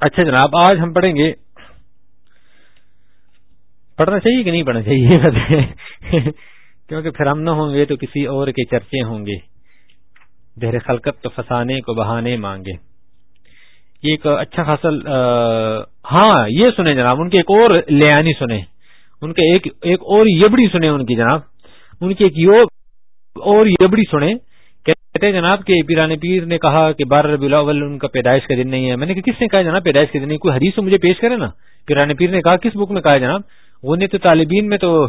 اچھا جناب، آج ہم پڑھیں گے۔ پڑھنا چاہیے کہ نہیں پڑھنا چاہیے؟ کیونکہ پھر ہم نہ ہوں گے تو کسی اور کے چرچے ہوں گے۔ دہر خلقت تو فسانے کو بہانے مانگے۔ یہ ایک اچھا خاصا ہاں یہ سنیں جناب، ان کے ایک اور لیانی سنیں۔ ان کے ایک ایک اور یبڑی سنیں ان کی جناب۔ ان کی ایک اور یبڑی سنیں۔ کہتے ہیں جناب کہ پیران پیر نے کہا کہ بارہ ربی الاول ان کا پیدائش کا دن نہیں ہے۔ میں نے کہا، کس نے کہا جناب پیدائش کے دن نہیں؟ کوئی حدیث سے مجھے پیش کرے نا۔ پیران پیر نے کہا، کس بک میں کہا ہے جناب؟ غنیت طالبین میں تو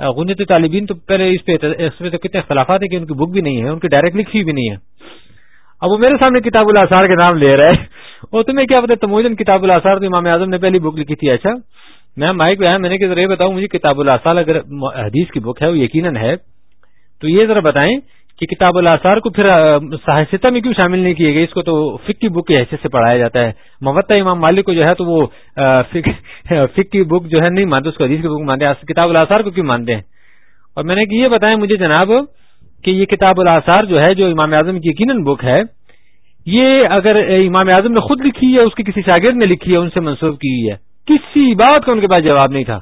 غنیت طالبین تو پہلے اس پہ اس پہ تو کتنے اختلافات ہیں کہ ان کی بک بھی نہیں ہے، ان کی ڈائریکٹ لکھی بھی نہیں ہے۔ اب وہ میرے سامنے کتاب الاثار کے نام لے رہا ہے اور تمہیں کیا پتا تموجن کتاب الاثار تو امام اعظم نے پہلی بک لکھی تھی۔ اچھا میں مائک پہ آیا، میں نے کہ ذرا یہ بتاؤں مجھے کتاب الاثار اگر حدیث کی بک ہے، وہ یقیناً ہے۔ تو یہ ذرا بتائیں کہ کتاب الاثار کو پھر ساحستہ میں کیوں شامل نہیں کیے گئے؟ اس کو تو فک کی بک کی حیثیت سے پڑھایا جاتا ہے۔ موتا امام مالک کو جو ہے تو وہ فک کی بک جو ہے نہیں مانتے، اس کو حدیث کی بک مانتے ہیں۔ کتاب الاثار کو کیوں مانتے ہیں؟ اور میں نے یہ بتائیں مجھے جناب کہ یہ کتاب الاثار جو ہے، جو امام اعظم کی یقیناً بک ہے، یہ اگر امام اعظم نے خود لکھی ہے، اس کی کسی شاگرد نے لکھی ہے، ان سے منسوخ کی ہے۔ کسی بات کا ان کے پاس جواب نہیں تھا۔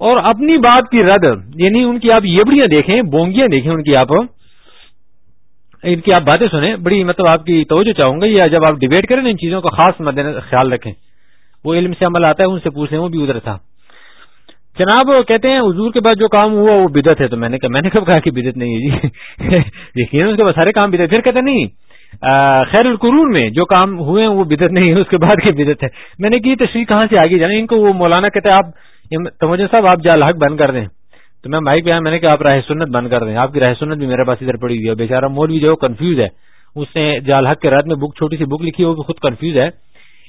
اور اپنی بات کی رد یعنی ان کی آپ یبڑیاں دیکھیں، بونگیاں دیکھیں ان کی آپ، ان کی آپ باتیں سنیں۔ بڑی مطلب آپ کی توجہ چاہوں گا، یا جب آپ ڈبیٹ کریں نا ان چیزوں کا خاص مد خیال رکھیں۔ وہ علم سے عمل آتا ہے، ان سے پوچھیں وہ بھی ادھر تھا۔ جناب کہتے ہیں حضور کے بعد جو کام ہوا، وہ بدت ہے۔ تو میں نے کہا، میں نے کب کہا کہ بدت نہیں ہے جی؟ یقین اس کے بعد سارے کام بدت پھر کہتے نہیں خیر القرون میں جو کام ہوئے ہیں، وہ بدت نہیں ہے اس کے بعد کی بدت ہے میں نے کی تشریح کہاں سے آگے جانا؟ ان کو وہ مولانا کہتے ہیں، آپ توجہ صاحب، آپ جال حق بند کر دیں۔ تو میں مائک پہ میں نے کہا آپ راہ سنت بند کر دیں۔ آپ کی راہ سنت بھی میرے پاس ادھر پڑی ہوئی ہے۔ بےچارا مول بھی جو کنفیوز ہے۔ اس نے جال حق کے رات میں بک چھوٹی سی بک لکھی ہوگی، خود کنفیوز ہے۔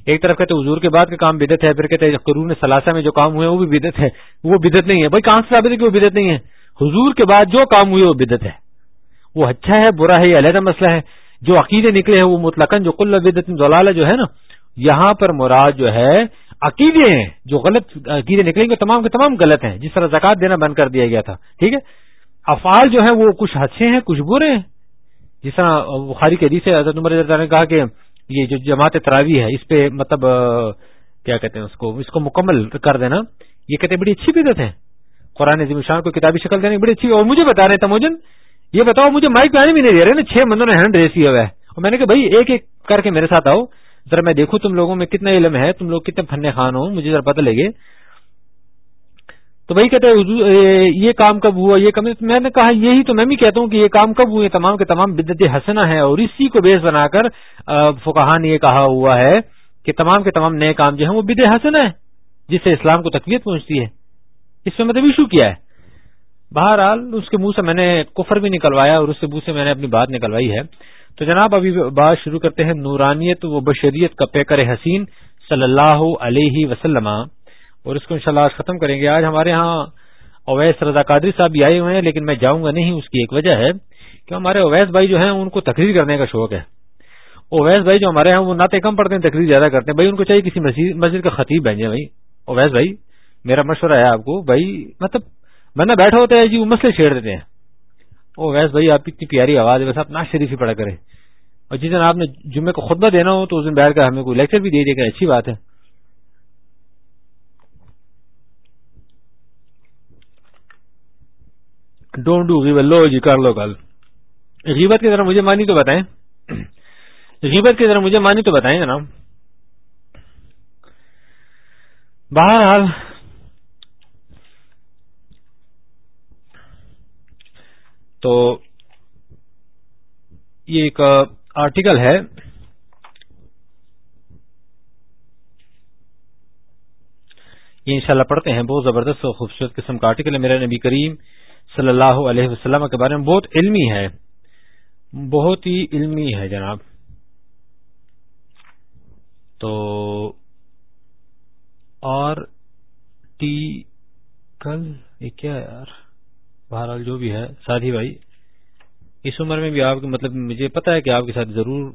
ایک طرف کہتے حضور کے بعد کا کام بدت ہے، پھر کہتے ہیں، قرون ثلاثہ میں جو کام ہوئے وہ بھی بدت ہے۔ وہ بدت نہیں ہے۔ بھائی، کہاں سے ثابت ہے کہ وہ بدت نہیں ہے؟ حضور کے بعد جو کام ہوئے، وہ بدت ہے۔ وہ اچھا ہے، برا ہے، یہ علیحدہ مسئلہ ہے۔ جو عقیدے نکلے ہیں وہ مطلقاً جو کل بدت دلالہ جو ہے نا، یہاں پر مراد جو ہے عقیدے ہیں، جو غلط عقیدے نکلیں گے، تمام کے تمام غلط ہیں۔ جس طرح زکات دینا بند کر دیا گیا تھا، ٹھیک ہے؟ افعال جو ہیں وہ کچھ اچھے ہیں، کچھ برے ہیں۔ جس طرح بخاری کے حدیث حضرت عمر نے کہا کہ یہ جو جماعت تراوی ہے، اس پہ مطلب کیا کہتے ہیں اس کو اس کو مکمل کر دینا۔ یہ کہتے ہیں بڑی اچھی بدت ہے قرآن عظیم شان کو کتابی شکل دینے بڑی اچھی، اور مجھے بتا رہے تموجن یہ بتاؤ، مجھے مائک پہ آنے بھی نہیں دے رہے نا، چھ بندوں نے ہینڈ ریس کیا ہوا ہے۔ اور میں نے کہا، بھائی، ایک ایک کر کے میرے ساتھ آؤ۔ ذرا میں دیکھوں تم لوگوں میں کتنا علم ہے، تم لوگ کتنے فن خان ہو، مجھے ذرا پتہ لگے۔ تو بھائی کہتے یہ کام کب ہوا، یہ کم میں نے کہا، یہی تو میں بھی کہتا ہوں کہ یہ کام کب ہوئے، تمام کے تمام بدت حسنا ہے اور اسی کو بیس بنا کر فکہ نے یہ کہا ہوا ہے کہ تمام کے تمام نئے کام جو ہیں، وہ بد حسنا ہے جس سے اسلام کو تقویت پہنچتی ہے۔ اس سے مطلب ایشو کیا ہے۔ بہرحال، اس کے منہ سے میں نے کفر بھی نکلوایا اور اس کے منہ سے میں نے اپنی بات نکلوائی ہے۔ تو جناب، ابھی بات شروع کرتے ہیں نورانیت و بشریت کا پیکر حسین صلی اللہ علیہ وسلم۔ اور اس کو انشاءاللہ آج ختم کریں گے۔ آج ہمارے ہاں اویس رضا قادری صاحب بھی آئے ہوئے ہیں، لیکن میں جاؤں گا نہیں، اس کی ایک وجہ ہے کہ ہمارے اویس بھائی جو ہیں، ان کو تقریر کرنے کا شوق ہے۔ اویس بھائی جو ہمارے ہیں وہ ناطے کم پڑتے ہیں، تقریر زیادہ کرتے ہیں۔ بھائی، ان کو چاہیے کسی مسجد کا خطیب بھیجیں بھائی۔ اویس بھائی، میرا مشورہ ہے آپ کو، بھائی مطلب بندہ بیٹھا ہوتا ہے جی وہ مسئلے چھیڑ دیتے ہیں۔ او ویس بھائی، آپ کی اتنی پیاری آواز ہے، ویسے آپ ناش شریف ہی پڑا کریں۔ اور جس دن آپ نے جمعے کو خطبہ دینا ہو تو اس دن بیٹھ کر ہمیں کوئی لیکچر بھی دے دے کر اچھی بات ہے۔ ڈونٹ ڈو غیبت، لو جی کر لو کل۔ غیبت کی طرح مجھے مانی تو بتائیں۔ غیبت کی طرح مجھے مانی تو بتائیں، جناب۔ بہرحال تو یہ ایک آرٹیکل ہے۔ یہ انشاءاللہ پڑھتے ہیں۔ بہت زبردست اور خوبصورت قسم کا آرٹیکل ہے۔ میرا نبی کریم صلی اللہ علیہ وسلم کے بارے میں بہت علمی ہے۔ بہت ہی علمی ہے جناب۔ تو اور ٹی کل یہ کیا یار؟ بہرحال جو بھی ہے، ساتھی بھائی، اس عمر میں بھی آپ مطلب مجھے پتا ہے کہ آپ کے ساتھ ضرور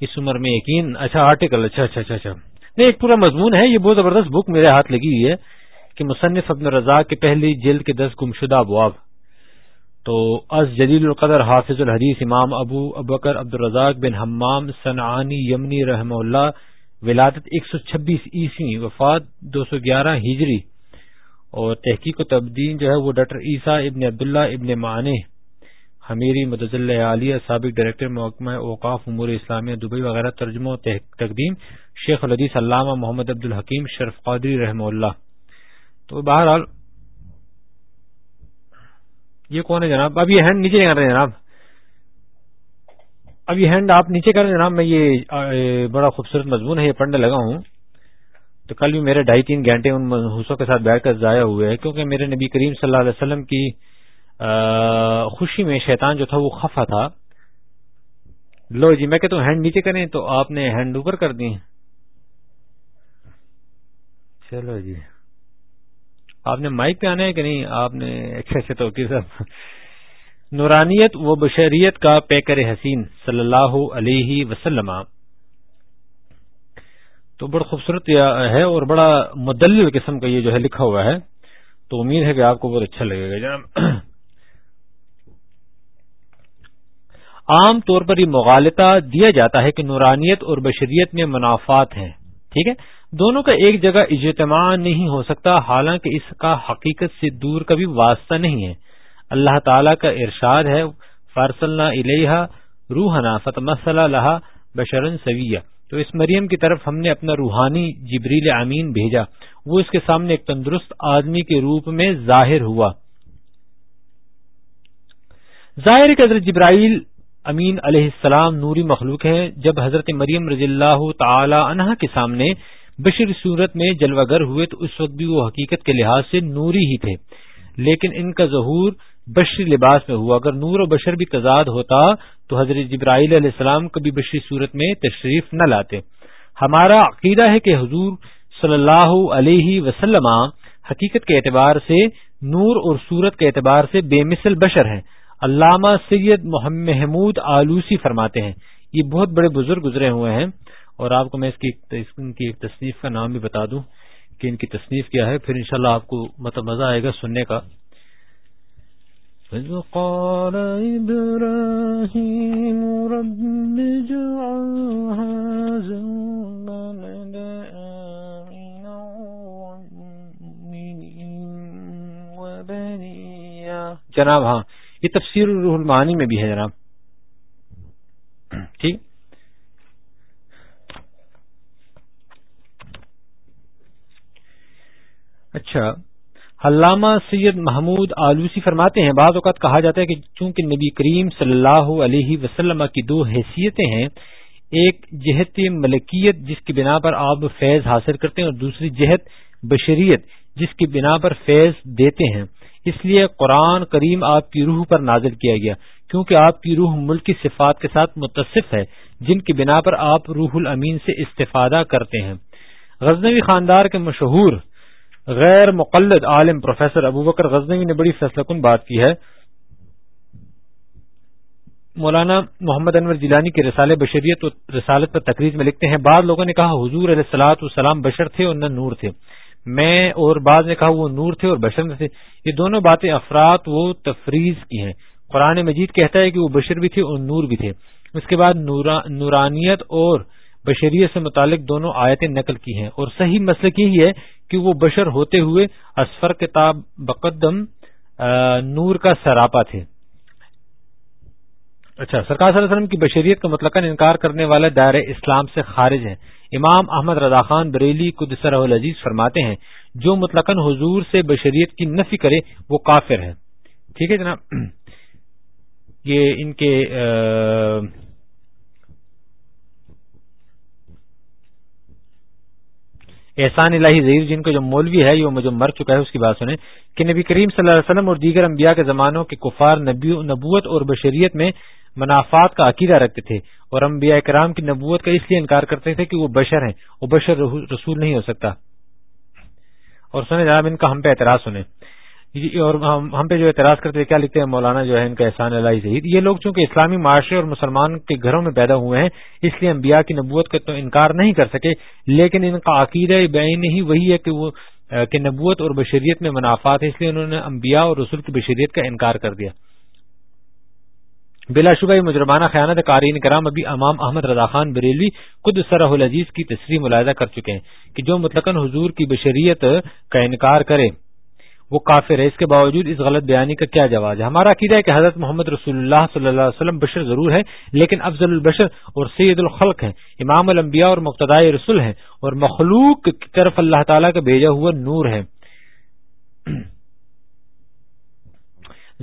اس عمر میں یقین اچھا آرٹیکل اچھا اچھا اچھا اچھا۔ نہیں، ایک پورا مضمون ہے، یہ بہت زبردست بک میرے ہاتھ لگی ہوئی ہے کہ مصنف ابن رضا کے پہلی جلد کے دس گمشدہ ابواب۔ تو از جلیل القدر حافظ الحدیث امام ابو ابکر عبد الرزاق بن حمام صنعانی یمنی رحم اللہ، ولادت ایک سو چھبیس عیسوی، وفات دو سو گیارہ ہجری۔ اور تحقیق و تبدین جو ہے وہ ڈاکٹر عیسیٰ ابن عبداللہ ابن معنی حمیری مدضل عالیہ سابق ڈائریکٹر محکمہ اوقاف امور اسلامیہ دبئی وغیرہ، ترجمہ و تقدیم شیخ الحدیث علامہ محمد عبد الحکیم شرف قادری رحم اللہ۔ تو بہرحال، یہ کون ہے جناب؟ اب یہ ہینڈ نیچے کر رہے ہیں جناب۔ اب یہ ہینڈ آپ نیچے کر رہے ہیں جناب، میں یہ بڑا خوبصورت مضمون ہے، یہ پڑھنے لگا ہوں۔ تو کل بھی میرے ڈھائی تین گھنٹے ان منحوسوں کے ساتھ بیٹھ کر ضائع ہوئے ہیں، کیونکہ میرے نبی کریم صلی اللہ علیہ وسلم کی خوشی میں شیطان جو تھا وہ خفا تھا۔ لو جی میں کہ ہینڈ نیچے کریں تو آپ نے ہینڈ اوپر کر دی چلو جی۔ آپ نے مائک پہ آنا ہے کہ نہیں؟ آپ نے اچھے اچھے تو نورانیت و بشریت کا پیکر حسین صلی اللہ علیہ وسلم۔ تو بڑا خوبصورت ہے اور بڑا مدلل قسم کا یہ جو ہے لکھا ہوا ہے۔ تو امید ہے کہ آپ کو بہت اچھا لگے گا۔ جناب، عام طور پر یہ مغالطہ دیا جاتا ہے کہ نورانیت اور بشریت میں منافعات ہیں، ٹھیک ہے؟ دونوں کا ایک جگہ اجتماع نہیں ہو سکتا، حالانکہ اس کا حقیقت سے دور کا بھی واسطہ نہیں ہے۔ اللہ تعالی کا ارشاد ہے فارسل علیہ روحنا فتمسل لہا بشرن سویہ۔ تو اس مریم کی طرف ہم نے اپنا روحانی جبریل امین بھیجا۔ وہ اس کے سامنے ایک تندرست آدمی کے روپ میں ظاہر ہوا۔ ظاہر کہ حضرت جبرائیل امین علیہ السلام نوری مخلوق ہیں۔ جب حضرت مریم رضی اللہ تعالی عنہ کے سامنے بشر صورت میں جلوگر ہوئے تو اس وقت بھی وہ حقیقت کے لحاظ سے نوری ہی تھے۔ لیکن ان کا ظہور بشری لباس میں ہوا۔ اگر نور و بشر بھی تضاد ہوتا تو حضرت جبرائیل علیہ السلام کبھی بشری صورت میں تشریف نہ لاتے۔ ہمارا عقیدہ ہے کہ حضور صلی اللہ علیہ وسلم حقیقت کے اعتبار سے، نور اور صورت کے اعتبار سے بے مثل بشر ہیں۔ علامہ سید محمود آلوسی فرماتے ہیں، یہ بہت بڑے بزرگ گزرے ہوئے ہیں۔ اور آپ کو میں اس کی ایک تصنیف کا نام بھی بتا دوں کہ ان کی تصنیف کیا ہے، پھر انشاءاللہ آپ کو مطلب مزہ آئے گا سننے کا۔ قال إبراهيم رب جناب ہاں یہ تفسیر روح المعانی میں بھی ہے، جناب۔ ٹھیک؟ اچھا۔ علامہ سید محمود آلوسی فرماتے ہیں، بعض اوقات کہا جاتا ہے کہ چونکہ نبی کریم صلی اللہ علیہ وسلم کی دو حیثیتیں ہیں، ایک جہت ملکیت جس کی بنا پر آپ فیض حاصل کرتے ہیں اور دوسری جہت بشریت جس کی بنا پر فیض دیتے ہیں۔ اس لیے قرآن کریم آپ کی روح پر نازل کیا گیا، کیونکہ آپ کی روح ملک کی صفات کے ساتھ متصف ہے، جن کی بنا پر آپ روح الامین سے استفادہ کرتے ہیں۔ غزنوی خاندار کے مشہور غیر مقلد عالم پروفیسر ابو بکر غزنوی نے بڑی فیصلہ کن بات کی ہے۔ مولانا محمد انور جیلانی کے رسالے بشریت و رسالت پر تقریر میں لکھتے ہیں، بعض لوگوں نے کہا حضور علیہ السلاط والسلام بشر تھے اور نہ نور تھے۔ میں اور بعض نے کہا وہ نور تھے اور بشر تھے۔ یہ دونوں باتیں افراد و تفریز کی ہیں۔ قرآن مجید کہتا ہے کہ وہ بشر بھی تھے اور نور بھی تھے۔ اس کے بعد نورانیت اور بشریت سے متعلق دونوں آیتیں نقل کی ہیں۔ اور صحیح مسلک یہی ہے کہ وہ بشر ہوتے ہوئے اسفر کتاب بقدم نور کا سراپا تھے۔ اچھا سرکار صلی اللہ علیہ وسلم کی بشریت کا مطلق انکار کرنے والے دائر اسلام سے خارج ہیں امام احمد رضا خان بریلی قدسر العزیز فرماتے ہیں، جو مطلق حضور سے بشریت کی نفی کرے، وہ کافر ہے۔ ٹھیک ہے جناب۔ یہ ان کے احسان الہی ظہیر جن کو جو مولوی ہے جو مر چکا ہے، اس کی بات سنیں۔ کہ نبی کریم صلی اللہ علیہ وسلم اور دیگر انبیاء کے زمانوں کے کفار نبوت اور بشریت میں منافعات کا عقیدہ رکھتے تھے۔ اور انبیاء کرام کی نبوت کا اس لیے انکار کرتے تھے کہ وہ بشر ہیں۔ وہ بشر رسول نہیں ہو سکتا۔ اور سنیں جناب، ان کا ہم پہ اعتراض سنیں۔ جی، اور ہم پہ جو اعتراض کرتے ہیں کیا لکھتے ہیں، مولانا جو ہے ان کا احسان اللہ شہید۔ یہ لوگ چونکہ اسلامی معاشرے اور مسلمان کے گھروں میں پیدا ہوئے ہیں، اس لیے انبیاء کی نبوت کا تو انکار نہیں کر سکے، لیکن ان کا عقیدہ بین ہی وہی ہے کہ وہ کہ نبوت اور بشریت میں منافعات ہے اس لیے انہوں نے انبیاء اور رسول کی بشریت کا انکار کر دیا۔ بلا شبہ مجرمانہ خیانت قارئین کرام ابھی امام احمد رضا خان بریلوی خود سرح العزیز کی تصریح ملاحظہ کر چکے ہیں کہ جو مطلقاً حضور کی بشریت کا انکار کرے۔ وہ کافر ہے۔ اس کے باوجود اس غلط بیانی کا کیا جواز ہے؟ ہمارا عقیدہ ہے کہ حضرت محمد رسول اللہ صلی اللہ علیہ وسلم بشر ضرور ہے لیکن افضل البشر اور سید الخلق ہیں۔ امام الانبیاء اور مقتدائے رسول ہیں اور مخلوق کی طرف اللہ تعالیٰ کا بھیجا ہوا نور ہے۔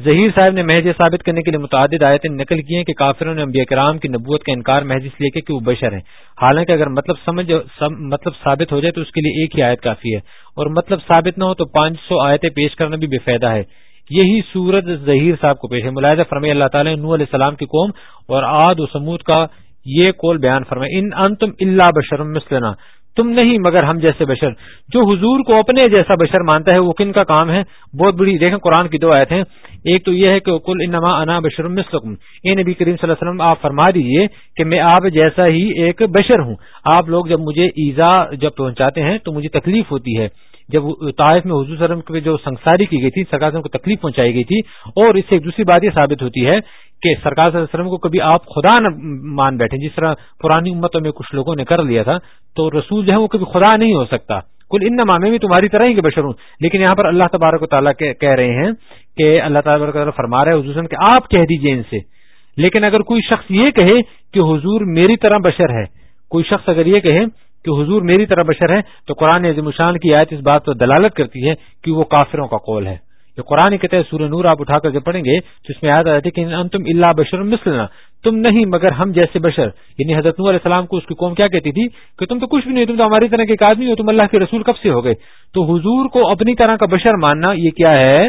ظہیر صاحب نے محض ثابت کرنے کے لیے متعدد آیتیں نقل کی ہیں کہ کافروں نے انبیاء کرام کی نبوت کا انکار محض اس لیے کہ وہ بشر ہیں۔ حالانکہ اگر مطلب سمجھ مطلب ثابت ہو جائے تو اس کے لیے ایک ہی آیت کافی ہے۔ اور مطلب ثابت نہ ہو تو پانچ سو آیتیں پیش کرنا بھی بے فائدہ ہے۔ یہی سورت ظہیر صاحب کو پیش ہے۔ ملاحظہ فرمائی اللہ تعالیٰ نو علیہ السلام کی قوم اور آد و سمود کا یہ کول بیان فرمائے۔ ان انتم اللہ بشرم مثلنا۔ تم نہیں، مگر ہم جیسے بشر۔ جو حضور کو اپنے جیسا بشر مانتا ہے، وہ کن کا کام ہے؟ بہت بڑی، دیکھیں قرآن کی دو آیت ہیں ایک تو یہ ہے کہ کل انما انا بشر مسلم اے نبی کریم صلی اللہ علیہ وسلم، آپ فرما دیجیے کہ میں آپ جیسا ہی ایک بشر ہوں۔ آپ لوگ جب مجھے ایزا جب پہنچاتے ہیں، تو مجھے تکلیف ہوتی ہے۔ جب طائف میں حضور وسلم کی جو سنساری کی گئی تھی، سرکار کو تکلیف پہنچائی گئی تھی، اور اس سے ایک دوسری بات یہ ثابت ہوتی ہے کہ سرکار صلی اللہ علیہ وسلم کو کبھی آپ خدا نہ مان بیٹھے، جس طرح پرانی امتوں میں کچھ لوگوں نے کر لیا تھا، تو رسول جو ہے وہ کبھی خدا نہیں ہو سکتا۔ کل ان نامے بھی تمہاری طرح ہی کے بشر ہوں۔ لیکن یہاں پر اللہ تبارک و تعالیٰ کہہ رہے ہیں کہ اللہ تبارک تعالیٰ فرما رہے حضور کہ آپ کہہ دیجیے ان سے۔ لیکن اگر کوئی شخص یہ کہے کہ حضور میری طرح بشر ہے، کوئی شخص اگر یہ کہے کہ حضور میری طرح بشر ہے، تو قرآن عظیم شان کی آیت اس بات پر دلالت کرتی ہے کہ وہ کافروں کا قول ہے۔ جو قرآن کہتے ہیں، سورہ نور آپ اٹھا کر جب پڑھیں گے، تو اس میں آیت آتی کہ تم اللہ بشر مثلنا۔ تم نہیں، مگر ہم جیسے بشر۔ یعنی حضرت نور علیہ السلام کو اس کی قوم کیا کہتی تھی؟ کہ تم تو کچھ بھی نہیں، تم تو ہماری طرح کے ایک آدمی ہو، تم اللہ کے رسول کب سے ہو گئے؟ تو حضور کو اپنی طرح کا بشر ماننا، یہ کیا ہے؟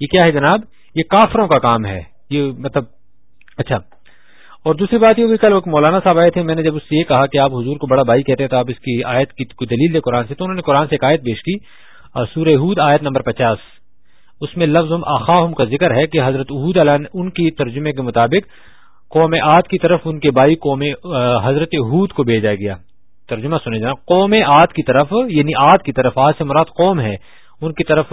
یہ کیا ہے جناب؟ یہ کافروں کا کام ہے۔ یہ مطلب اچھا۔ اور دوسری بات یہ کل مولانا صاحب آئے تھے، میں نے جب اس سے یہ کہا کہ آپ حضور کو بڑا بھائی کہتے ہیں، تو آپ اس کی آیت کی کوئی دلیل دے قرآن سے، تو انہوں نے قرآن سے ایک آیت پیش کی، اور سورہ ہود آیت نمبر پچاس۔ اس میں لفظ آخاہم کا ذکر ہے کہ حضرت عہود علیہ ان کی ترجمے کے مطابق قوم آد کی طرف ان کے بھائی قوم حضرت حود کو بھیجا گیا۔ ترجمہ سنے جانا قوم آد کی طرف یعنی آد کی طرف آج سے مراد قوم ہے، ان کی طرف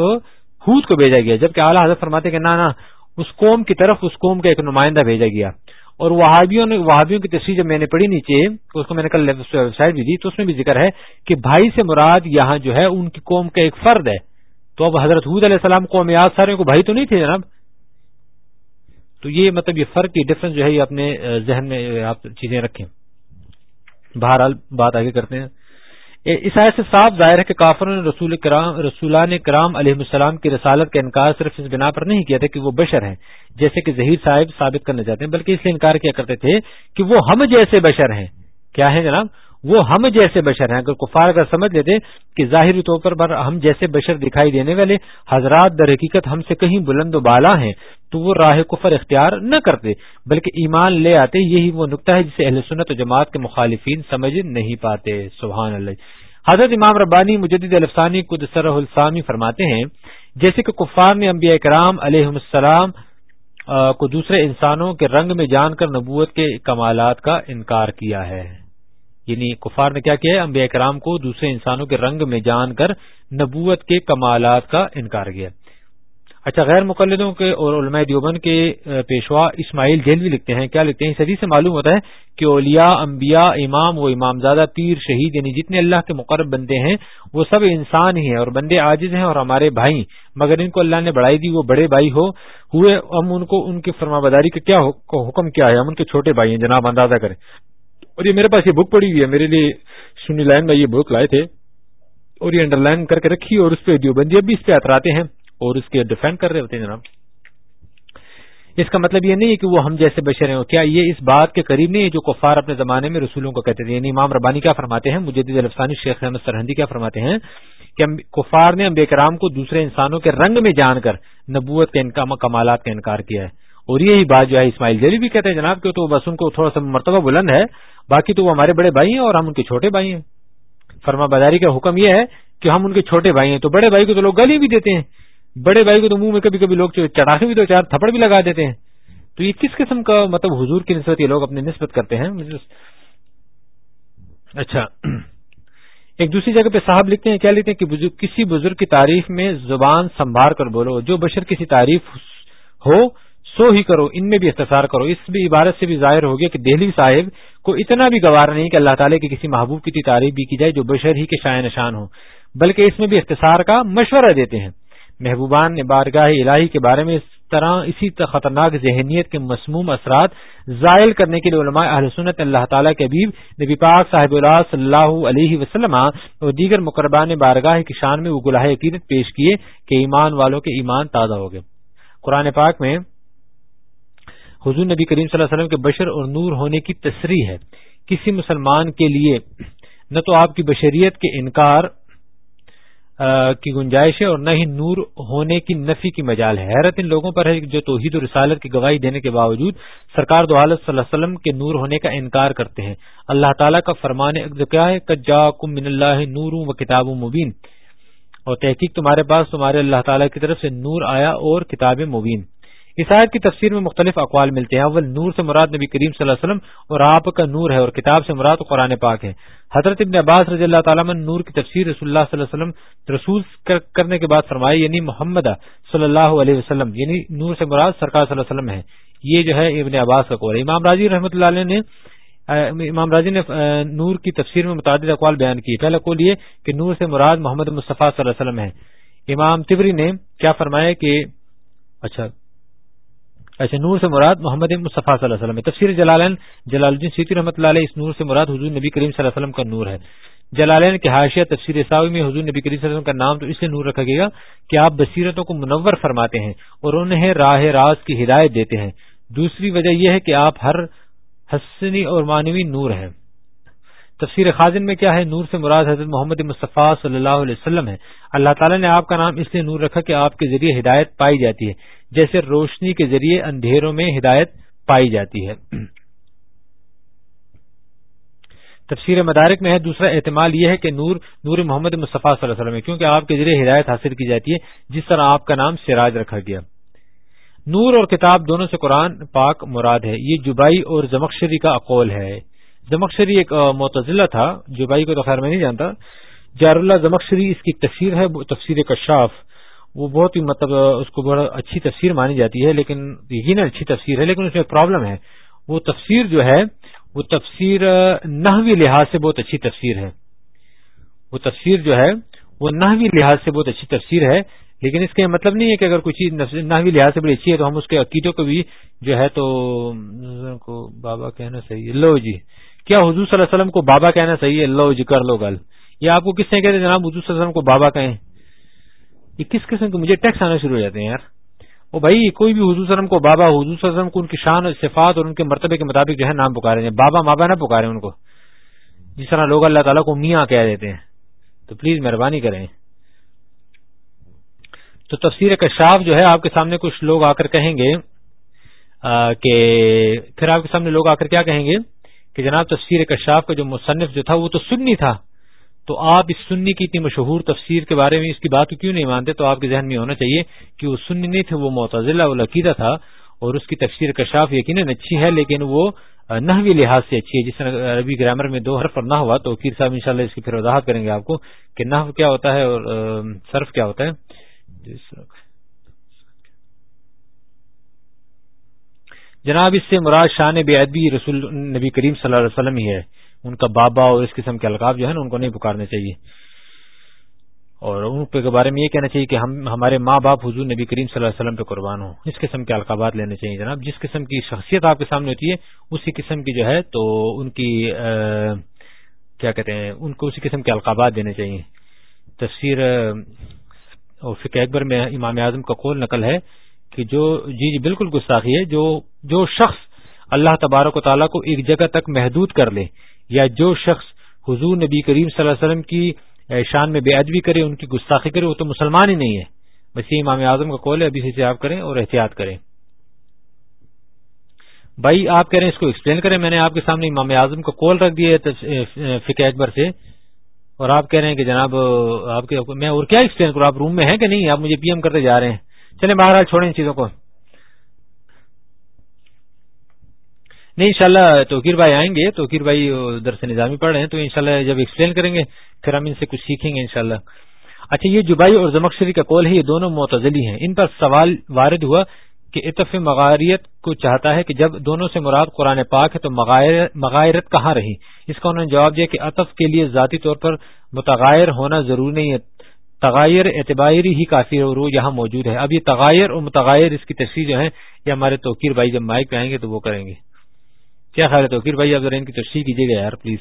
حود کو بھیجا گیا۔ جبکہ اعلیٰ حضرت فرماتے کہ نانا اس قوم کی طرف، اس قوم کا ایک نمائندہ بھیجا گیا۔ اور وہابیوں نے، وہابیوں کی تصویر جب میں نے پڑھی نیچے اس کو میں نے کل ویب سائٹ بھی دی، تو اس میں بھی ذکر ہے کہ بھائی سے مراد یہاں جو ہے، ان کی قوم کا ایک فرد ہے۔ تو اب حضرت حود علیہ السلام قوم یاد سارے کو بھائی تو نہیں تھے جناب؟ تو یہ مطلب یہ فرق کی ڈفرنس جو ہے یہ اپنے ذہن میں آپ چیزیں رکھیں۔ بہرحال بات آگے کرتے ہیں۔ اس آیت سے صاف ظاہر ہے کہ کافروں نے رسول کرام، رسولان کرام علیہ السلام کی رسالت کا انکار صرف اس بنا پر نہیں کیا تھا کہ وہ بشر ہیں، جیسے کہ ظہیر صاحب ثابت کرنا چاہتے ہیں، بلکہ اس لیے انکار کیا کرتے تھے کہ وہ ہم جیسے بشر ہیں۔ کیا ہے جناب؟ وہ ہم جیسے بشر ہیں۔ اگر کفار اگر سمجھ لیتے کہ ظاہری طور پر ہم جیسے بشر دکھائی دینے والے حضرات در حقیقت ہم سے کہیں بلند و بالا ہیں، تو وہ راہ کفر اختیار نہ کرتے، بلکہ ایمان لے آتے، یہی وہ نقطہ ہے جسے اہل سنت و جماعت کے مخالفین سمجھ نہیں پاتے۔ سبحان اللہ۔ حضرت امام ربانی مجدد الفسانی قدسر السامی فرماتے ہیں، جیسے کہ کفار نے انبیاء کرام علیہ السلام کو دوسرے انسانوں کے رنگ میں جان کر نبوت کے کمالات کا انکار کیا ہے۔ یعنی کفار نے کیا کیا ہے؟ انبیاء کرام کو دوسرے انسانوں کے رنگ میں جان کر نبوت کے کمالات کا انکار کیا۔ اچھا غیر مقلدوں کے اور علماء دیوبند کے پیشوا اسماعیل جیلوی لکھتے ہیں۔ کیا لکھتے ہیں؟ صدی سے معلوم ہوتا ہے کہ اولیاء، انبیاء، امام و امام زادہ پیر شہید یعنی جتنے اللہ کے مقرب بندے ہیں، وہ سب انسان ہی ہیں اور بندے عاجز ہیں اور ہمارے بھائی۔ مگر ان کو اللہ نے بڑھائی دی، وہ بڑے بھائی ہو۔ ہوئے، ہم ان کو، ان کی فرما بداری کا کیا حکم کیا ہے؟ ہم ان کے چھوٹے بھائی ہیں، جناب اندازہ کریں۔ اور یہ میرے پاس یہ بک پڑی ہوئی ہے، میرے لیے سنی لائن میں یہ بک لائے تھے اور یہ انڈر لائن کر کے رکھی اور اس پہ دیوبندی اب بھی اس پہ اتراتے ہیں اور اس کے ڈیفینڈ کر رہے ہوتے ہیں جناب۔ اس کا مطلب یہ نہیں ہے کہ وہ ہم جیسے بشر ہیں کیا یہ اس بات کے قریب نہیں ہے جو کفار اپنے زمانے میں رسولوں کو کہتے تھے۔ یعنی امام ربانی کیا فرماتے ہیں؟ مجدد الفسانی شیخ احمد سرحدی کیا فرماتے ہیں کہ کفار نے امبے کرام کو دوسرے انسانوں کے رنگ میں جان کر نبوت کے کمالات کا انکار کیا ہے۔ اور یہی بات جو ہے اسماعیل جیلی بھی کہتے ہیں جناب کہ تو بس ان کو تھوڑا سا مرتبہ بلند ہے باقی تو وہ ہمارے بڑے بھائی ہیں اور ہم ان کے چھوٹے بھائی ہیں۔ فرما بازاری کا حکم یہ ہے کہ ہم ان کے چھوٹے بھائی ہیں۔ تو بڑے بھائی کو تو لوگ گلی بھی دیتے ہیں۔ بڑے بھائی کو تو منہ میں کبھی کبھی لوگ چڑھاکے بھی دو چار تھپڑ بھی لگا دیتے ہیں۔ تو یہ کس قسم کا مطلب حضور کی نسبت یہ لوگ اپنی نسبت کرتے ہیں؟ اچھا۔ ایک دوسری جگہ پہ صاحب لکھتے ہیں، کیا لکھتے ہیں کہ کسی بزرگ کی تعریف میں زبان سنبھار کر بولو۔ جو بشر کسی تعریف ہو سو ہی کرو، ان میں بھی اختصار کرو۔ اس بھی عبارت سے بھی ظاہر ہو گیا کہ دہلی صاحب کو اتنا بھی گوارا نہیں کہ اللہ تعالیٰ کے کسی محبوب کی تعریف بھی کی جائے جو بشر ہی کے شائع نشان ہو بلکہ اس میں بھی اختصار کا مشورہ دیتے ہیں۔ محبوبان نے بارگاہ الہی کے بارے میں اس طرح اسی خطرناک ذہنیت کے مسموم اثرات زائل کرنے کے لیے علماء اہل سنت اللہ تعالیٰ کے عبیب نبی پاک صاحب اللہ صلی اللہ علیہ وسلم اور دیگر مقربان بارگاہ کی شان میں وہ گلاہ عقیدت پیش کیے کہ ایمان والوں کے ایمان تازہ ہو گئے۔ قرآن پاک میں حضور نبی کریم صلی اللہ علیہ وسلم کے بشر اور نور ہونے کی تصریح ہے۔ کسی مسلمان کے لیے نہ تو آپ کی بشریت کے انکار کی گنجائش ہے اور نہ ہی نور ہونے کی نفی کی مجال ہے۔ حیرت ان لوگوں پر ہے جو توحید و رسالت کی گواہی دینے کے باوجود سرکار دو صلی اللہ علیہ وسلم کے نور ہونے کا انکار کرتے ہیں۔ اللہ تعالیٰ کا فرمان کیا ہے؟ من اللہ نور و کتاب مبین۔ اور تحقیق تمہارے پاس، تمہارے اللہ تعالیٰ کی طرف سے نور آیا اور کتاب مبین۔ اس آیت کی تفسیر میں مختلف اقوال ملتے ہیں۔ اول، نور سے مراد نبی کریم صلی اللہ علیہ وسلم اور آپ کا نور ہے اور کتاب سے مراد قرآن پاک ہے۔ حضرت ابن عباس رضی اللہ تعالیٰ نور کی تفسیر رسول اللہ صلی اللہ علیہ وسلم رسول کرنے کے بعد فرمائے یعنی محمد صلی اللہ علیہ وسلم یعنی نور سے مراد سرکار صلی اللہ علیہ وسلم ہے۔ یہ جو ہے ابن عباس کا قول ہے۔ امام راضی رحمۃ اللہ علیہ نے امام راضی نے نور کی تفسیر میں متعدد اقوال بیان کی پہلا قول یہ کہ نور سے مراد محمد مصطفیٰ صلی اللہ علیہ وسلم ہے۔ امام تبری نے کیا فرمایا کہ اچھا ایسے نور سے مراد محمد مصطفیٰ صلی اللہ علیہ وسلم تفسیر جلالین، جلال الدین سیتی رحمۃ اللہ علیہ، اس نور سے مراد حضور نبی کریم صلی اللہ علیہ وسلم کا نور ہے۔ جلالین کے حاشیہ تفسیر ساوی میں حضور نبی کریم صلی اللہ علیہ وسلم کا نام تو اس لیے نور رکھا گیا کہ آپ بصیرتوں کو منور فرماتے ہیں اور انہیں راہ راز کی ہدایت دیتے ہیں۔ دوسری وجہ یہ ہے کہ آپ ہر حسنی اور مانوی نور ہیں۔ تفسیر خازن میں کیا ہے؟ نور سے مراد حضرت محمد مصطفیٰ صلی اللہ علیہ وسلم ہے۔ اللہ تعالیٰ نے آپ کا نام اس لیے نور رکھا کہ آپ کے ذریعے ہدایت پائی جاتی ہے۔ جیسے روشنی کے ذریعے اندھیروں میں ہدایت پائی جاتی ہے۔ تفسیر مدارک میں ہے، دوسرا احتمال یہ ہے کہ نور نور محمد مصطفیٰ صلی اللہ علیہ وسلم ہے، کیونکہ آپ کے ذریعے ہدایت حاصل کی جاتی ہے، جس طرح آپ کا نام سراج رکھا گیا۔ نور اور کتاب دونوں سے قرآن پاک مراد ہے۔ یہ جبائی اور زمکشری کا اقول ہے۔ زمکشری ایک معتزلہ تھا، جبائی کو تو خیر میں نہیں جانتا۔ جار اللہ زمکشری اس کی تفسیر ہے تفسیر کشاف۔ وہ بہت ہی مطلب اس کو بڑا اچھی تفسیر مانی جاتی ہے، لیکن یقیناً اچھی تفسیر ہے، لیکن اس میں پرابلم ہے۔ وہ تفسیر جو ہے، وہ تفسیر نحوی لحاظ سے بہت اچھی تفسیر ہے۔ وہ تفسیر جو ہے، وہ نحوی لحاظ سے بہت اچھی تفسیر ہے، لیکن اس کا مطلب نہیں ہے کہ اگر کوئی چیز نحوی لحاظ سے بڑی اچھی ہے تو ہم اس کے عقیدوں کو بھی جو ہے تو کو بابا کہنا صحیح ہے۔ لو جی کیا حضور صلی اللہ علیہ وسلم کو بابا کہنا صحیح ہے؟ لو جی کر لو گل۔ یہ آپ کو کس نے کہتے جناب؟ حضور صلی اللہ علیہ وسلم کو بابا کہیں۔ یہ کس قسم کے مجھے ٹیکس آنے شروع ہو جاتے ہیں یار۔ وہ بھائی کوئی بھی حضور وسلم کو بابا حضور وسلم کو ان کی شان اور صفات اور ان کے مرتبے کے مطابق جو ہے نام پکارے ہیں۔ بابا مابا نہ پکارے ان کو۔ جس طرح لوگ اللہ تعالیٰ کو میاں کہہ دیتے ہیں۔ تو پلیز مہربانی کریں۔ تو تفسیر کشاف جو ہے آپ کے سامنے کچھ لوگ آ کر کہیں گے کہ پھر آپ کے سامنے لوگ آ کر کیا کہیں گے؟ کہ جناب تفسیر کشاف کا جو مصنف جو تھا وہ تو سنی تھا۔ تو آپ اس سنی کی اتنی مشہور تفسیر کے بارے میں اس کی بات کیوں نہیں مانتے؟ تو آپ کے ذہن میں ہونا چاہیے کہ وہ سنی نہیں تھے، وہ معتزلہ العقیدہ تھا اور اس کی تفسیر کشاف یقیناً اچھی ہے، لیکن وہ نحوی لحاظ سے اچھی ہے۔ جس طرح عربی گرامر میں دو حرف اور نہ ہوا تو وکیر صاحب انشاءاللہ اس کی پھر وضاحت کریں گے آپ کو کہ نحو کیا ہوتا ہے اور صرف کیا ہوتا ہے۔ جناب، اس سے مراد شان بے ادبی رسول نبی کریم صلی اللہ علیہ وسلم ہی ہے۔ ان کا بابا اور اس قسم کے القاب جو ہے نا، ان کو نہیں پکارنے چاہیے۔ اور ان کے بارے میں یہ کہنا چاہیے کہ ہم، ہمارے ماں باپ حضور نبی کریم صلی اللہ علیہ وسلم پہ قربان ہوں۔ اس قسم کے القابات لینے چاہیے جناب۔ جس قسم کی شخصیت آپ کے سامنے ہوتی ہے، اسی قسم کی جو ہے تو ان کی کیا کہتے ہیں، ان کو اسی قسم کے القابات دینے چاہیے۔ تفسیر اور فکر اکبر میں امام اعظم کا قول نقل ہے کہ جو جی جی بالکل گستاخی ہے، جو جو شخص اللہ تبارک و تعالیٰ کو ایک جگہ تک محدود کر لے یا جو شخص حضور نبی کریم صلی اللہ علیہ وسلم کی شان میں بے ادبی کرے، ان کی گستاخی کرے، وہ تو مسلمان ہی نہیں ہے۔ بس یہ امام اعظم کا کال ہے، ابھی سے آپ کریں اور احتیاط کریں۔ بھائی، آپ کہہ رہے ہیں اس کو ایکسپلین کریں۔ میں نے آپ کے سامنے امام اعظم کا کال رکھ دیا ہے فکر اکبر سے۔ اور آپ کہہ رہے ہیں کہ جناب، آپ کے میں اور کیا ایکسپلین کروں؟ آپ روم میں ہیں کہ نہیں؟ آپ مجھے پی ایم کرتے جا رہے ہیں۔ چلیں بہرحال چھوڑیں ان چیزوں کو۔ نہیں، انشاءاللہ توقیر بھائی آئیں گے، توقیر بھائی درس نظامی پڑھ رہے ہیں، تو انشاءاللہ جب ایکسپلین کریں گے، پھر ہم ان سے کچھ سیکھیں گے انشاءاللہ۔ اچھا یہ جبائی اور زمکشری کا کول ہے، یہ دونوں معتزلی ہیں۔ ان پر سوال وارد ہوا کہ اتف مغاریت کو چاہتا ہے کہ جب دونوں سے مراد قرآن پاک ہے تو مغائرت کہاں رہی؟ اس کا انہوں نے جواب دیا کہ اطف کے لیے ذاتی طور پر متغیر ہونا ضروری نہیں ہے۔ تغیر اعتباری ہی کافی اور یہاں موجود ہے۔ اب یہ تغیر اور متغیر اس کی تشریح جو ہے یہ ہمارے توقیر بھائی جب مائک پہ آئیں گے تو وہ کریں گے۔ کیا خیال ہے توقیر بھائی؟ اب ذرا ان کی تشریح کیجیے گا یار پلیز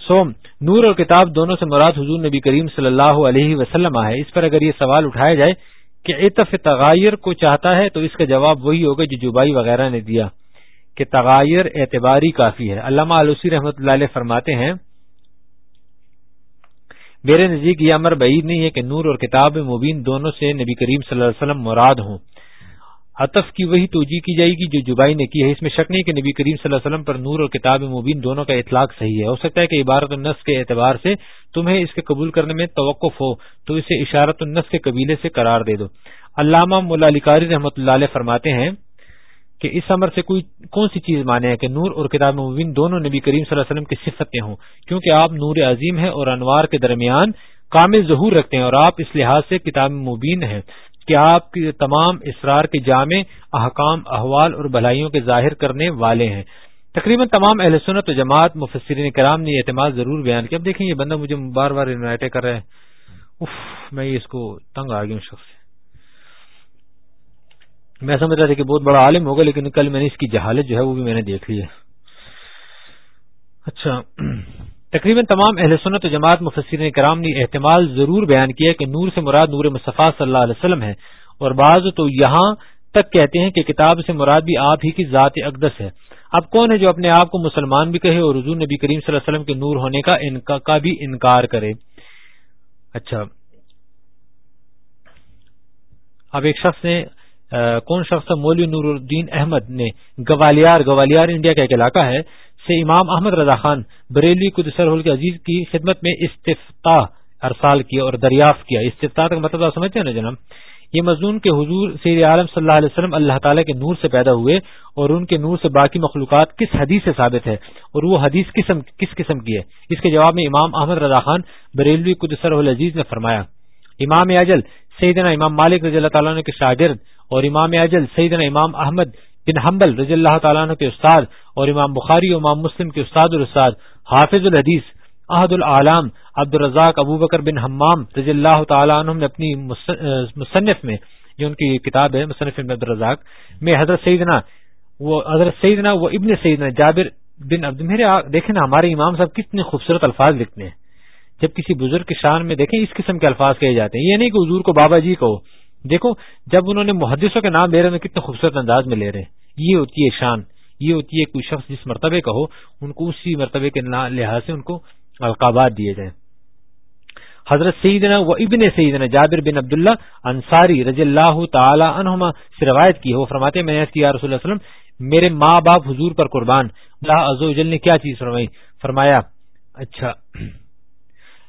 سو نور اور کتاب دونوں سے مراد حضور نبی کریم صلی اللہ علیہ وسلم ہے۔ اس پر اگر یہ سوال اٹھایا جائے کہ اطف تغیر کو چاہتا ہے تو اس کا جواب وہی ہوگا جو جبائی وغیرہ نے دیا کہ تغیر اعتباری کافی ہے۔ علامہ علوسی رحمۃ اللہ علیہ فرماتے ہیں، میرے نزدیک یہ امر بعید نہیں ہے کہ نور اور کتاب مبین دونوں سے نبی کریم صلی اللہ علیہ وسلم مراد ہوں۔ عطف کی وہی توجہ کی جائے گی جو جبائی نے کی ہے۔ اس میں شک نہیں کہ نبی کریم صلی اللہ علیہ وسلم پر نور اور کتاب مبین دونوں کا اطلاق صحیح ہے۔ ہو سکتا ہے کہ عبارت النس کے اعتبار سے تمہیں اس کے قبول کرنے میں توقف ہو، تو اسے اشارت النس کے قبیلے سے قرار دے دو۔ علامہ ملا علیکاری رحمۃ اللہ علیہ فرماتے ہیں کہ اس عمر سے کوئی کون سی چیز مانے ہے کہ نور اور کتاب مبین دونوں نبی کریم صلی اللہ علیہ وسلم کی صفتیں ہوں؟ کیونکہ آپ نور عظیم ہیں اور انوار کے درمیان کامل ظہور رکھتے ہیں اور آپ اس لحاظ سے کتاب مبین ہیں۔ کہ آپ کے تمام اسرار کے جامع احکام، احوال اور بھلائیوں کے ظاہر کرنے والے ہیں۔ تقریباً تمام اہل سنت و جماعت، مفسرین کرام نے اعتماد ضرور بیان کیا۔ اب دیکھیں، یہ بندہ مجھے بار بار انوائٹ کر رہا ہے۔ اف میں اس کو تنگ آ گیا ہوں شخص سے۔ میں سمجھ رہا تھا کہ بہت بڑا عالم ہوگا، لیکن کل میں نے اس کی جہالت جو ہے وہ بھی میں نے دیکھ لی ہے۔ اچھا۔ تقریباً تمام اہل سنت و جماعت مفسرین کرام نے احتمال ضرور بیان کیا کہ نور سے مراد نور مصطفیٰ صلی اللہ علیہ وسلم ہے اور بعض تو یہاں تک کہتے ہیں کہ کتاب سے مراد بھی آپ ہی کی ذات اقدس ہے۔ اب کون ہے جو اپنے آپ کو مسلمان بھی کہے اور حضور نبی کریم صلی اللہ علیہ وسلم کے نور ہونے کا انکا کا بھی انکار کرے؟ اچھا۔ اب ایک شخص نے کون شخص مولوی نور الدین احمد نے گوالیار گوالیار انڈیا کا ایک علاقہ ہے۔ سے امام احمد رضا خان بریلی قدسر کے عزیز کی خدمت میں استفتا ارسال کیا اور دریافت کیا۔ استفتا کا مطلب آپ سمجھتے ہیں نا جناب؟ یہ مضمون کے حضور سیر عالم صلی اللہ علیہ وسلم اللہ تعالیٰ کے نور سے پیدا ہوئے اور ان کے نور سے باقی مخلوقات کس حدیث سے ثابت ہے اور وہ حدیث قسم کس قسم کی ہے؟ اس کے جواب میں امام احمد رضا خان بریلوی قدسر العزیز نے فرمایا، امام اجل سیدنا امام مالک رضی اللہ تعالیٰ کے شاگرد اور امام اجل سیدنا امام احمد بن حنبل رضی اللہ تعالیٰ عنہ کے استاد اور امام بخاری اور امام مسلم کے استاد استاد حافظ الحدیث عہد العالم عبد الرزاق ابو بکر بن حمام رضی اللہ تعالیٰ عنہ نے اپنی مصنف میں جو ان کی کتاب ہے، مصنف عبد الرزاق میں حضرت سیدنا وہ حضرت سیدنا وہ ابن سیدنا جابر بن عبد میرے دیکھیں نا، ہمارے امام صاحب کتنے خوبصورت الفاظ لکھتے ہیں۔ جب کسی بزرگ کی شان میں دیکھیں، اس قسم کے الفاظ کہے جاتے ہیں۔ یہ نہیں کہ حضور کو بابا جی کو دیکھو، جب انہوں نے محدثوں کے نام لے رہے ہیں کتنے خوبصورت انداز میں لے رہے ہیں۔ یہ ہوتی ہے شان، یہ ہوتی ہے کوئی شخص جس مرتبے کا ہو، ان کو اسی مرتبے کے لحاظ سے ان کو القابات دیے جائیں۔ حضرت سیدنا و ابن سیدنا جابر بن عبداللہ انصاری رضی اللہ تعالی عنہما سے روایت کی وہ فرماتے ہیں، میں نے کیا رسول اللہ علیہ وسلم، میرے ماں باپ حضور پر قربان۔ اللہ عز و جل نے کیا چیز فرمائی؟ فرمایا اچھا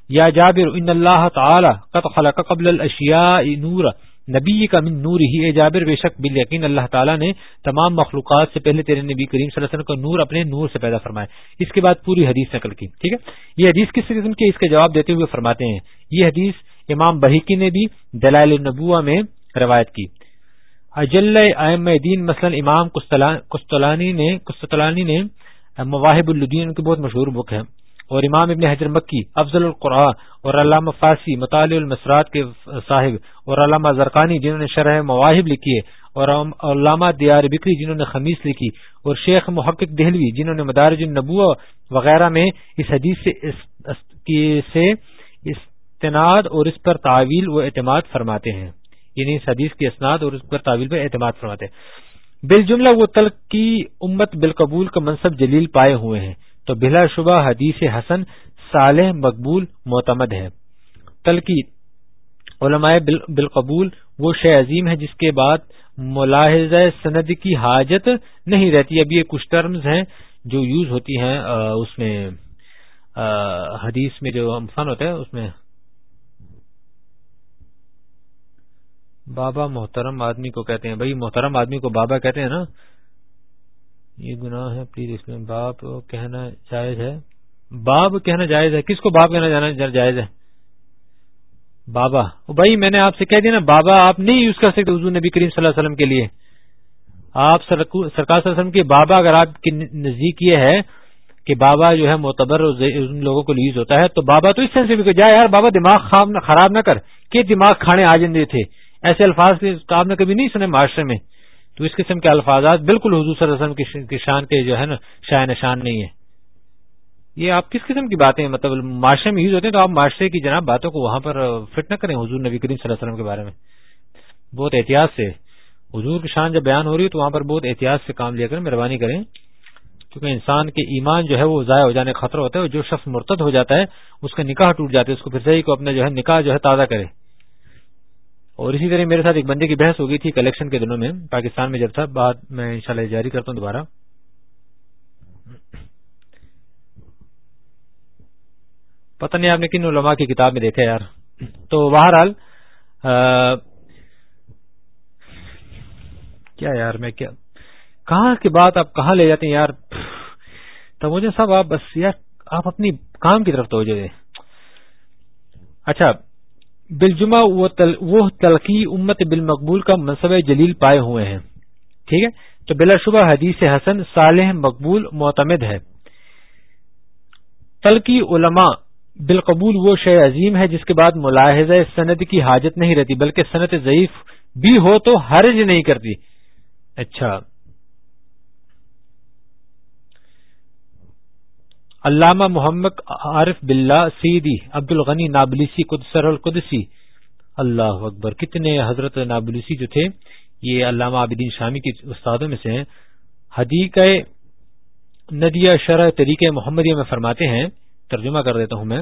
یا جابر، ان اللہ تعالی قد خلق قبل الاشیاء نورا۔ نبی کا من نور ہی اے جابر، بے شک بال یقین اللہ تعالیٰ نے تمام مخلوقات سے پہلے تیرے نبی کریم صلی اللہ علیہ وسلم کو نور اپنے نور سے پیدا فرمایا۔ اس کے بعد پوری حدیث نقل کی، ٹھیک ہے؟ یہ حدیث کس قسم کی اس کے جواب دیتے ہوئے فرماتے ہیں۔ یہ حدیث امام بحیکی نے بھی دلائل النبوہ میں روایت کی۔ اجل ام دین، مثلا امام کستلانی نے مواہب الدین کی بہت مشہور بک ہے۔ اور امام ابن حجر مکی، افضل القرآ اور علامہ فارسی مطالع المسرات کے صاحب اور علامہ زرقانی جنہوں نے شرح مواہب لکھی ہے اور علامہ دیار بکری جنہوں نے خمیس لکھی اور شیخ محقق دہلوی جنہوں نے مدارج النبو وغیرہ میں اس حدیث سے استناد اور اس پر تعویل و اعتماد فرماتے ہیں۔ یعنی اس حدیث کی اسناد اور اس پر تعویل پر اعتماد فرماتے ہیں۔ بالجملہ وہ تلق کی امت بالقبول کا منصب جلیل پائے ہوئے ہیں۔ تو بلا شبہ حدیث حسن صالح مقبول معتمد ہے۔ تلکی علماء بالقبول وہ شے عظیم ہے جس کے بعد ملاحظہ سند کی حاجت نہیں رہتی۔ اب یہ کچھ ٹرمز ہیں جو یوز ہوتی ہیں اس میں حدیث میں جو فن ہوتا ہے، اس میں۔ بابا محترم آدمی کو کہتے ہیں، بھائی محترم آدمی کو بابا کہتے ہیں نا؟ یہ گناہ ہے پلیز اس میں باپ کہنا جائز ہے۔ باب کہنا جائز ہے، کس کو باپ کہنا جانا جائز ہے؟ بابا۔ بھائی، میں نے آپ سے کہہ دیا نا، بابا، آپ نہیں یوز کر سکتے حضور نبی کریم صلی اللہ علیہ وسلم کے لیے۔ آپ سرکار وسلم کے بابا، اگر آپ کے نزدیک یہ ہے کہ بابا جو ہے معتبر ان لوگوں کو لیز ہوتا ہے، تو بابا تو اس سینس سے بھی جائے یار، بابا دماغ خراب نہ کر، کہ دماغ کھانے آ جاندے تھے۔ ایسے الفاظ آپ نے کبھی نہیں سنے معاشرے میں۔ تو اس قسم کے الفاظات بالکل حضور صلی اللہ علیہ وسلم کی شان کے جو ہے نا، شاہ نشان نہیں ہے یہ آپ کس قسم کی باتیں مطلب معاشرے میں یوز ہوتے ہیں تو آپ معاشرے کی جناب باتوں کو وہاں پر فٹ نہ کریں حضور نبی کریم صلی اللہ علیہ وسلم کے بارے میں۔ بہت احتیاط سے۔ حضور کی شان جب بیان ہو رہی ہے تو وہاں پر بہت احتیاط سے کام لیا کریں مہربانی کریں۔ کیونکہ انسان کے ایمان جو ہے وہ ضائع ہو جانے کا خطرہ ہوتا ہے جو شخص مرتد ہو جاتا ہے، اس کا نکاح ٹوٹ جاتا ہے، اس کو پھر صحیح کو اپنا جو ہے نکاح جو ہے تازہ کرے۔ اور اسی طرح میرے ساتھ ایک بندے کی بحث ہو گئی تھی کلیکشن کے دنوں میں، پاکستان میں جب تھا بات میں انشاءاللہ جاری کرتا ہوں دوبارہ۔ پتہ نہیں آپ نے کن علماء کی کتاب میں دیکھا یار۔ تو بہرحال کیا یار میں کیا، کہاں کی بات آپ کہاں لے جاتے ہیں یار؟ تو مجھے سب آپ بس یار، آپ اپنی کام کی طرف توجہ دیں۔ اچھا بالجمہ وہ تلقی امت بالمقبول کا منصب جلیل پائے ہوئے ہیں۔ ٹھیک ہے؟ تو بلا شبہ حدیث حسن صالح مقبول معتمد ہے۔ تلقی علماء بالقبول وہ شے عظیم ہے جس کے بعد ملاحظہ سند کی حاجت نہیں رہتی، بلکہ صنعت ضعیف بھی ہو تو حرج نہیں کرتی۔ اچھا۔ علامہ محمد عارف بلّہ سیدی عبد الغنی نابلیسی قدسر القدسی۔ اللہ اکبر، کتنے حضرت نابلیسی جو تھے، یہ علامہ عابدین شامی کے استادوں میں سے ہیں۔ حدیق ندیہ شرح طریقہ محمدیہ میں فرماتے ہیں، ترجمہ کر دیتا ہوں میں۔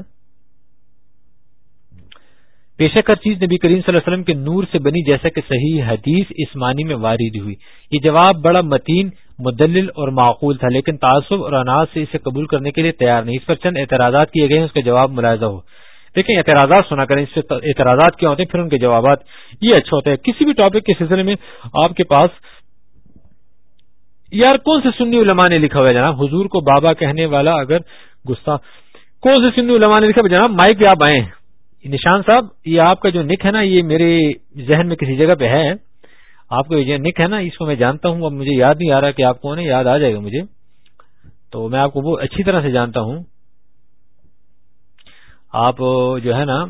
پیشہ کر چیز نبی کریم صلی اللہ علیہ وسلم کے نور سے بنی، جیسا کہ صحیح حدیث اس معنی میں وارد ہوئی۔ یہ جواب بڑا متین مدلل اور معقول تھا، لیکن تعصب اور اناج سے اسے قبول کرنے کے لیے تیار نہیں۔ اس پر چند اعتراضات کیے گئے ہیں، اس کا جواب ملاحظہ ہو۔ لیکن اعتراضات سنا کریں۔ اس سے اعتراضات کیا ہوتے ہیں، پھر ان کے جوابات یہ اچھا ہوتا ہے کسی بھی ٹاپک کے سلسلے میں آپ کے پاس یار، کون سے سنی علماء نے لکھا ہوا ہے جناب؟ حضور کو بابا کہنے والا اگر گسا کون سے سنی علماء نے لکھا جناب؟ مائک پہ آپ آئے نشان صاحب، یہ آپ کا جو نک ہے نا، یہ میرے ذہن میں کسی جگہ پہ ہے۔ آپ کا جو نک ہے نا، اس کو میں جانتا ہوں۔ اب مجھے یاد نہیں آ رہا کہ آپ کون ہے یاد آ جائے گا مجھے۔ تو میں آپ کو وہ اچھی طرح سے جانتا ہوں۔ آپ جو ہے نا،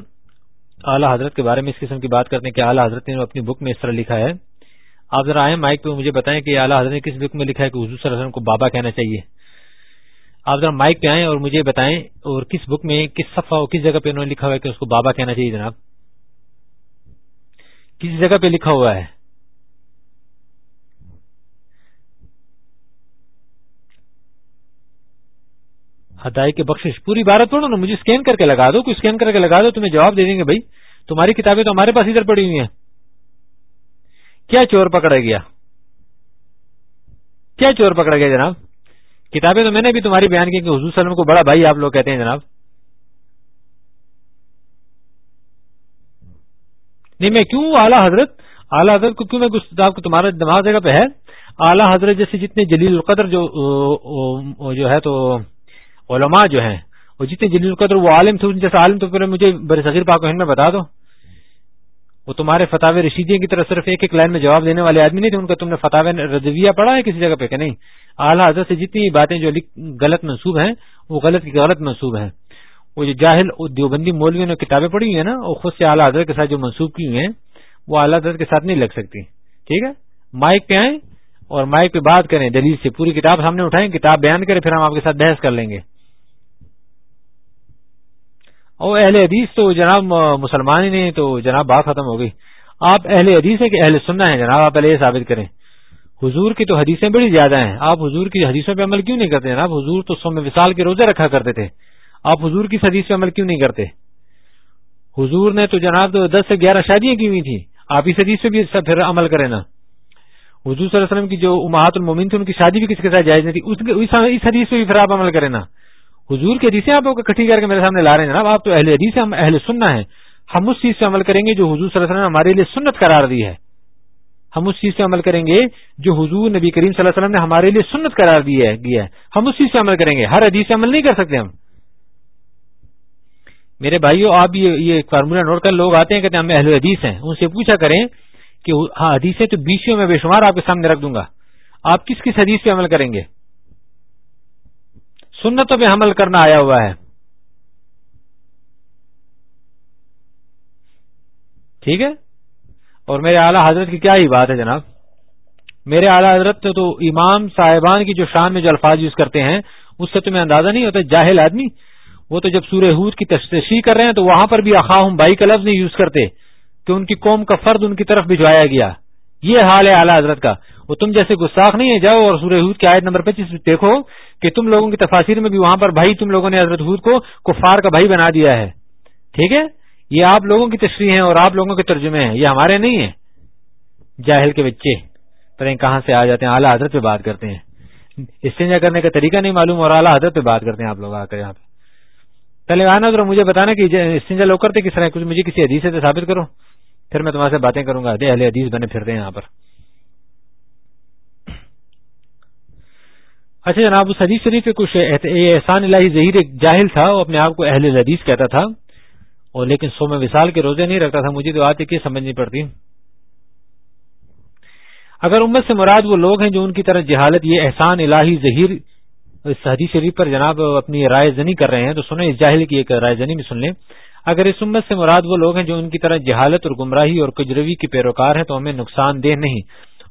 اعلیٰ حضرت کے بارے میں اس قسم کی بات کرتے ہیں کہ اعلیٰ حضرت نے اپنی بک میں اس طرح لکھا ہے۔ آپ ذرا آئے مائک پہ، مجھے بتائیں کہ اعلیٰ حضرت نے کس بک میں لکھا ہے کہ حضور صلی اللہ علیہ وسلم کو بابا کہنا چاہیے۔ آپ ذرا مائک پہ آئیں اور مجھے بتائیں اور کس بک میں، کس صفحہ کس جگہ پہ انہوں نے لکھا ہوا ہے کہ اس کو بابا کہنا چاہیے جناب۔ کس جگہ پہ لکھا ہوا ہے؟ ہدائی کے بخش پوری بارہ توڑو نا مجھے اسکین کر کے لگا دو، کوئی اسکین کر کے لگا دو، تمہیں جواب دے دیں گے بھائی۔ تمہاری کتابیں تو ہمارے پاس ادھر پڑی ہوئی ہیں۔ کیا چور پکڑا گیا؟ کیا چور پکڑا گیا جناب؟ کتابیں تو میں نے بھی تمہاری بیان کی کہ حضور سلم کو بڑا بھائی آپ لوگ کہتے ہیں جناب۔ نہیں، میں کیوں اعلیٰ حضرت؟ اعلیٰ حضرت کو کیوں میں آپ کو تمہارا دماغ جگہ پہ ہے؟ اعلیٰ حضرت جیسے جتنے جلیل القدر جو ہے تو علماء جو ہیں، وہ جتنے جلیل القدر، وہ عالم تھے، جیسے عالم تو پھر مجھے بر صغیر پاک میں بتا دو۔ وہ تمہارے فتح رشیدیوں کی طرف صرف ایک ایک لائن میں جواب دینے والے آدمی نہیں تھے، ان کا تم نے فتح رضویہ پڑھا ہے کسی جگہ پہ کہ نہیں؟ اعلیٰ حضرت سے جتنی باتیں جو غلط منصوب ہیں، وہ غلط کی غلط منصوب ہیں۔ وہ جو جاہل دیوبندی مولوی نے کتابیں پڑھی ہوئی ہیں نا، وہ خود سے اعلیٰ حضرت کے ساتھ جو منسوب کی ہوئی ہیں، وہ اعلیٰ حضرت کے ساتھ نہیں لگ سکتی۔ ٹھیک ہے؟ مائک پہ آئیں اور مائک پہ بات کریں، دلیل سے پوری کتاب سامنے اٹھائیں کتاب بیان کریں، پھر ہم آپ کے ساتھ بحث کر لیں گے۔ اور اہل حدیث تو جناب مسلمان ہی نہیں، تو جناب بات ختم ہو گئی۔ آپ اہل حدیث ہیں کہ اہل سننا ہے جناب، آپ پہلے یہ ثابت کریں۔ حضور کی تو حدیثیں بڑی زیادہ ہیں۔ آپ حضور کی حدیثوں پہ عمل کیوں نہیں کرتے؟ جناب، حضور تو سو میں وصال کے روزے رکھا کرتے تھے۔ آپ حضور کی حدیث پہ عمل کیوں نہیں کرتے؟ حضور نے تو جناب دس سے گیارہ شادیاں کی ہوئی تھیں۔ آپ اس حدیث پہ بھی پھر عمل کریں نا۔ حضور صلی اللہ علیہ وسلم کی جو امہات المومن تھی ان کی شادی بھی کسی کے ساتھ جائز نہیں تھی۔ اس حدیث پہ بھی پھر آپ عمل کریں نا۔ حضور کی حدیثیں آپ کٹھی کر کے میرے سامنے لا رہے ہیں جناب، آپ تو اہل حدیث ہم اہل سننا ہے ہم اس چیز سے عمل کریں گے جو حضور صلی اللہ علیہ وسلم نے ہمارے لیے سنت قرار دی ہے۔ ہم اس چیز سے عمل کریں گے جو حضور نبی کریم صلی اللہ علیہ وسلم نے ہمارے لیے سنت قرار دی ہے ہم اس چیز سے عمل کریں گے۔ ہر حدیث سے عمل نہیں کر سکتے ہم۔ میرے بھائیو، آپ یہ فارمولا نوٹ کر، لوگ آتے ہیں، کہتے ہیں ہم اہل حدیث ہیں۔ ان سے پوچھا کریں کہ ہاں حدیثیں تو بیسوں میں بے شمار آپ کے سامنے رکھ دوں گا۔ آپ کس کس حدیث پہ عمل کریں گے؟ سنتوں پہ عمل کرنا آیا ہوا ہے۔ ٹھیک ہے؟ اور میرے اعلیٰ حضرت کی کیا ہی بات ہے جناب؟ میرے اعلیٰ حضرت تو امام صاحبان کی جو شان میں جو الفاظ یوز کرتے ہیں، اس سے تمہیں اندازہ نہیں ہوتا، جاہل آدمی۔ وہ تو جب سورہ حود کی تشریح کر رہے ہیں تو وہاں پر بھی اخاہم بائی کا لفظ نہیں یوز کرتے کہ ان کی قوم کا فرد ان کی طرف بھجوایا گیا۔ یہ حال ہے اعلیٰ حضرت کا۔ وہ تم جیسے گستاخ نہیں ہے جاؤ اور سورہ حود کی آیت نمبر پچیس دیکھو۔ کہ تم لوگوں کی تفاصر میں بھی وہاں پر بھائی تم لوگوں نے حضرت حود کو کفار کا بھائی بنا دیا ہے۔ ٹھیک ہے؟ یہ آپ لوگوں کی تشریح ہے اور آپ لوگوں کے ترجمے ہیں، یہ ہمارے نہیں ہیں۔ جاہل کے بچے پر کہاں سے آ جاتے ہیں، اعلیٰ حضرت پہ بات کرتے ہیں۔ استنجا کرنے کا طریقہ نہیں معلوم اور اعلیٰ حضرت پہ بات کرتے ہیں آپ لوگ، آ کر یہاں پہ۔ پہلے آنا ذرا مجھے بتانا کہ استنجا لوگ کرتے کس طرح، کچھ مجھے کسی حدیث سے ثابت کرو۔ پھر میں تمہارے سے باتیں کروں گا اہل حدیث بنے پھرتے ہیں یہاں پر۔ اچھا جناب، اس حدیث شریف پہ کچھ احسان الہی ظہیر ایک جاہل تھا، وہ اپنے آپ کو اہل حدیث کہتا تھا، اور لیکن سو میں وصال کے روزے نہیں رکھتا تھا، مجھے تو آتے کی سمجھنی پڑتی۔ اگر امت سے مراد وہ لوگ ہیں جو ان کی طرح جہالت، یہ احسان الہی ظہیر اس حدیث شریف پر جناب اپنی رائے زنی کر رہے ہیں، تو سنیں، اس جاہل کی ایک رائے زنی بھی سن لیں۔ اگر اس امت سے مراد وہ لوگ ہیں جو ان کی طرح جہالت اور گمراہی اور کجروی کے پیروکار ہیں، تو ہمیں نقصان دہ نہیں۔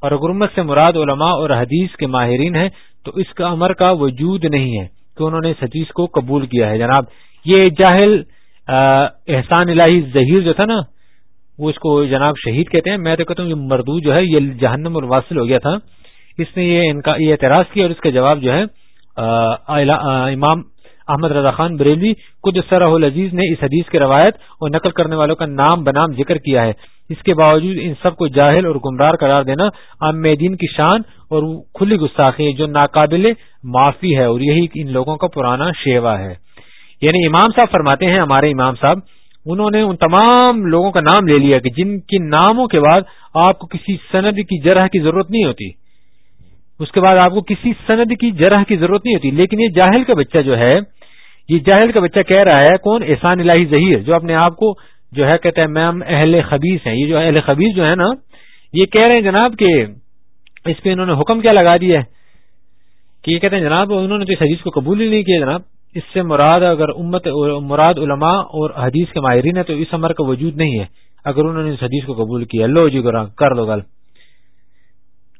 اور اگر امت سے مراد علماء اور حدیث کے ماہرین ہیں تو اس کا امر کا وجود نہیں ہے کہ انہوں نے اس حدیث کو قبول کیا ہے۔ جناب، یہ جاہل احسان الہی ظہیر جو تھا نا، وہ اس کو جناب شہید کہتے ہیں۔ میں تو کہتا ہوں یہ مردو جو ہے، یہ جہنم اور واصل ہو گیا تھا۔ اس نے یہ اعتراض کیا اور اس کا جواب جو ہے امام احمد رضا خان بریلوی خود سرح العزیز نے اس حدیث کی روایت اور نقل کرنے والوں کا نام بنام ذکر کیا ہے۔ اس کے باوجود ان سب کو جاہل اور گمرار قرار دینا عام دین کی شان اور کھلی گستاخی ہے جو ناقابل معافی ہے اور یہی ان لوگوں کا پرانا شیوا ہے۔ یعنی امام صاحب فرماتے ہیں، ہمارے امام صاحب، انہوں نے ان تمام لوگوں کا نام لے لیا کہ جن کے ناموں کے بعد آپ کو کسی سند کی جرح کی ضرورت نہیں ہوتی۔ اس کے بعد آپ کو کسی سند کی جرح کی ضرورت نہیں ہوتی، لیکن یہ جاہل کا بچہ جو ہے یہ جاہل کا بچہ کہہ رہا ہے، کون؟ احسان الہی ظہیر، جو اپنے آپ کو جو ہے کہتے ہیں، میم اہل خبیص ہیں۔ یہ جو اہل خبیص جو ہے نا، یہ کہہ رہے ہیں جناب کہ اس پہ انہوں نے حکم کیا لگا دیا ہے۔ کہ یہ کہتے ہیں، جناب، انہوں نے تو اس حدیث کو قبول ہی نہیں کیا جناب۔ اس سے مراد اگر امت، مراد علماء اور حدیث کے ماہرین ہے تو اس عمر کا وجود نہیں ہے۔ اگر انہوں نے اس حدیث کو قبول کیا، لو جی گرا کر لو گل۔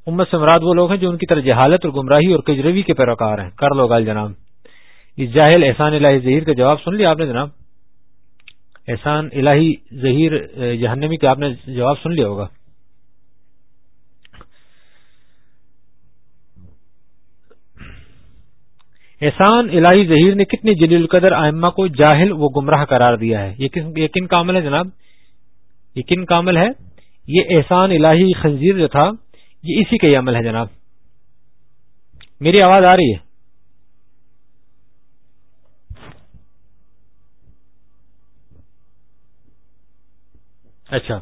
امت سے مراد وہ لوگ ہیں جو ان کی طرح جہالت اور گمراہی اور کجروی کے پیروکار ہیں۔ کر لو گل جناب۔ جاہل احسان الہی ظہیر کا جواب سن لیا آپ نے جناب؟ احسان الہی ظہیر جہنمی کا آپ نے جواب سن لیا ہوگا۔ احسان الہی ظہیر نے کتنی جلیل القدر آئمہ کو جاہل و گمراہ قرار دیا ہے؟ یہ کن کا عمل ہے جناب؟ یہ کن کا عمل ہے؟ یہ احسان الہی خنزیر جو تھا، یہ اسی کا ہی عمل ہے جناب۔ میری آواز آ رہی ہے۔ اچھا۔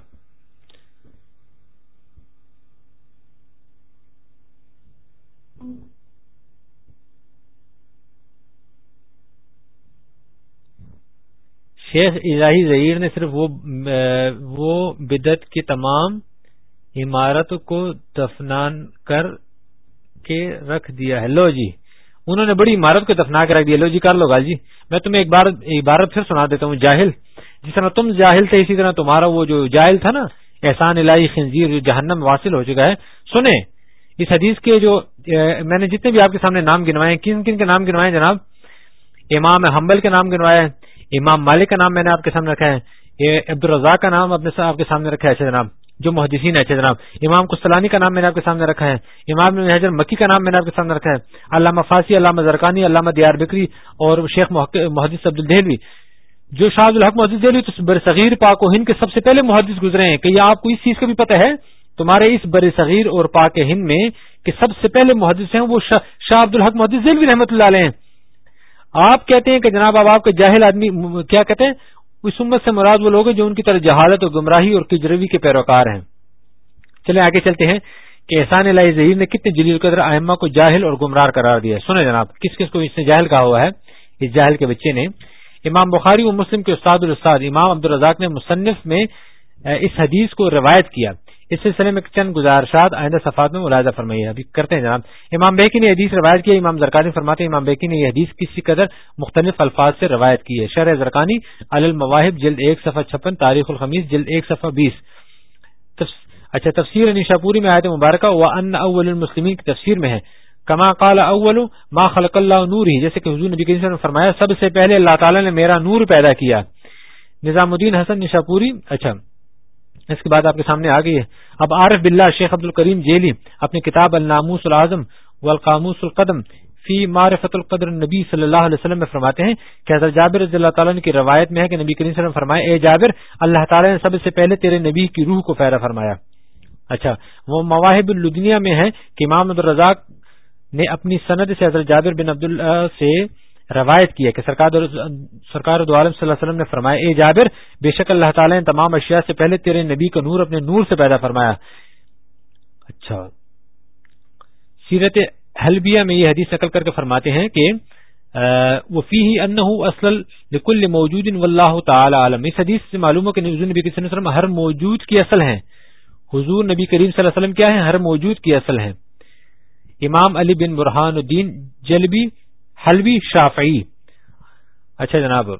شیخ الہی ظہیر نے صرف وہ بدت کی تمام عمارت کو دفنان کر کے رکھ دیا ہے۔ لو جی انہوں نے بڑی عمارت کو دفنا کے رکھ دیا۔ لو جی کر لو گال جی۔ میں تمہیں ایک بار عبارت پھر سنا دیتا ہوں۔ جاہل جس طرح تم جاہل تھے، اسی طرح تمہارا وہ جو جاہل تھا نا، احسان الہی خنزیر جو جہنم واصل ہو چکا ہے۔ سنیں، اس حدیث کے جو میں نے جتنے بھی آپ کے سامنے نام گنوائے کن کن کے نام گنوائے جناب؟ امام حنبل کے نام گنوائے امام مالک کا نام میں نے آپ کے سامنے رکھا ہے عبد الرزاق کا نام اپنے آپ کے سامنے رکھا ہے اچھا جناب، جو محدثین ہے اچھا جناب۔ امام کسلانی کا نام میں نے آپ کے سامنے رکھا ہے، امام حضر مکی کا نام میں نے آپ کے سامنے رکھا ہے، علامہ فاسی علامہ زرکانی علامہ دیار بکری اور شیخ محدث عبد الدہلوی جو شاہد الحق محدث دہلی تو بر صغیر پاک و ہند کے سب سے پہلے محدث گزرے ہیں کہ یہ آپ کو اس چیز کا بھی پتہ ہے، تمہارے اس بر صغیر اور پاک ہند میں کہ سب سے پہلے محدث ہیں وہ شاہ عبد الحق محدث دہلوی رحمۃ اللہ علیہ آپ کہتے ہیں کہ جناب اب آپ کے جاہل آدمی کیا کہتے ہیں؟ اس امت سے مراد وہ لوگ ہیں جو ان کی طرح جہالت اور گمراہی اور کجروی کے پیروکار ہیں۔ چلیں آگے چلتے ہیں کہ احسان علیہ ظہیر نے کتنے جلیل قدر آئمہ کو جاہل اور گمراہ قرار دیا سنیں جناب، کس کس کو اس نے جاہل کہا ہوا ہے؟ اس جاہل کے بچے نے امام بخاری و مسلم کے استاد الستاد امام عبد الرزاق نے مصنف میں اس حدیث کو روایت کیا۔ اس سلسلے میں چند گزارشات آئندہ صفات میں ملاحظہ فرمائی ابھی کرتے ہیں جناب۔ امام بیکی نے حدیث روایت کی، امام زرکانی فرماتے ہیں امام بیکی نے یہ حدیث کسی قدر مختلف الفاظ سے روایت کی ہے۔ شرح زرکانی المواہب جلد ایک، صفحہ چھپن، تاریخ الخمیز جلد ایک، صفحہ بیس۔ اچھا تفسیر نشا پوری میں آیت مبارکہ و ان اول المسلمین کی تفسیر میں ہے۔ کما قال اول ما خلق اللہ نور ہی جیسے کہ حضور نبی کریم صلی اللہ علیہ نے فرمایا، سب سے پہلے اللہ تعالی نے میرا نور پیدا کیا۔ نظام الدین حسن نشا پوری اچھا اس کے بعد آپ کے سامنے آ گئی ہے۔ اب عارف بلّہ شیخ عبد الکریم جیلی اپنی کتاب الناموس العظم والقاموس القدم فی معرفت القدر نبی صلی اللہ علیہ وسلم میں فرماتے ہیں کہ حضرت جابر رضی اللہ تعالیٰ کی روایت میں ہے کہ نبی کریم صلی اللہ علیہ وسلم فرمائے اے جابر، اللہ تعالیٰ نے سب سے پہلے تیرے نبی کی روح کو پیدا فرمایا۔ اچھا وہ مواہب الدنیا میں ہے کہ امام عبدالرزاق نے اپنی سند سے حضرت جابر بن عبد سے روایت کی کہ سرکار سرکار صلی اللہ علیہ وسلم نے فرمایا، اے جابر، بے شک اللہ تعالیٰ نے تمام اشیاء سے پہلے تیرے نبی کا نور اپنے نور سے پیدا فرمایا۔ اچھا۔ سیرت حلبیہ میں یہ حدیث نقل کر کے فرماتے ہیں کہ وہ فی ان اصل لکل موجود واللہ تعالی عالم۔ اس حدیث سے معلوم ہو کہ نبی نبی صلی اللہ علیہ وسلم ہر موجود کی اصل ہیں۔ حضور نبی کریم صلی اللہ علیہ وسلم کیا ہے ہر موجود کی اصل ہیں۔ امام علی بن برحان الدین جلبی حلوی شافعی۔ اچھا جناب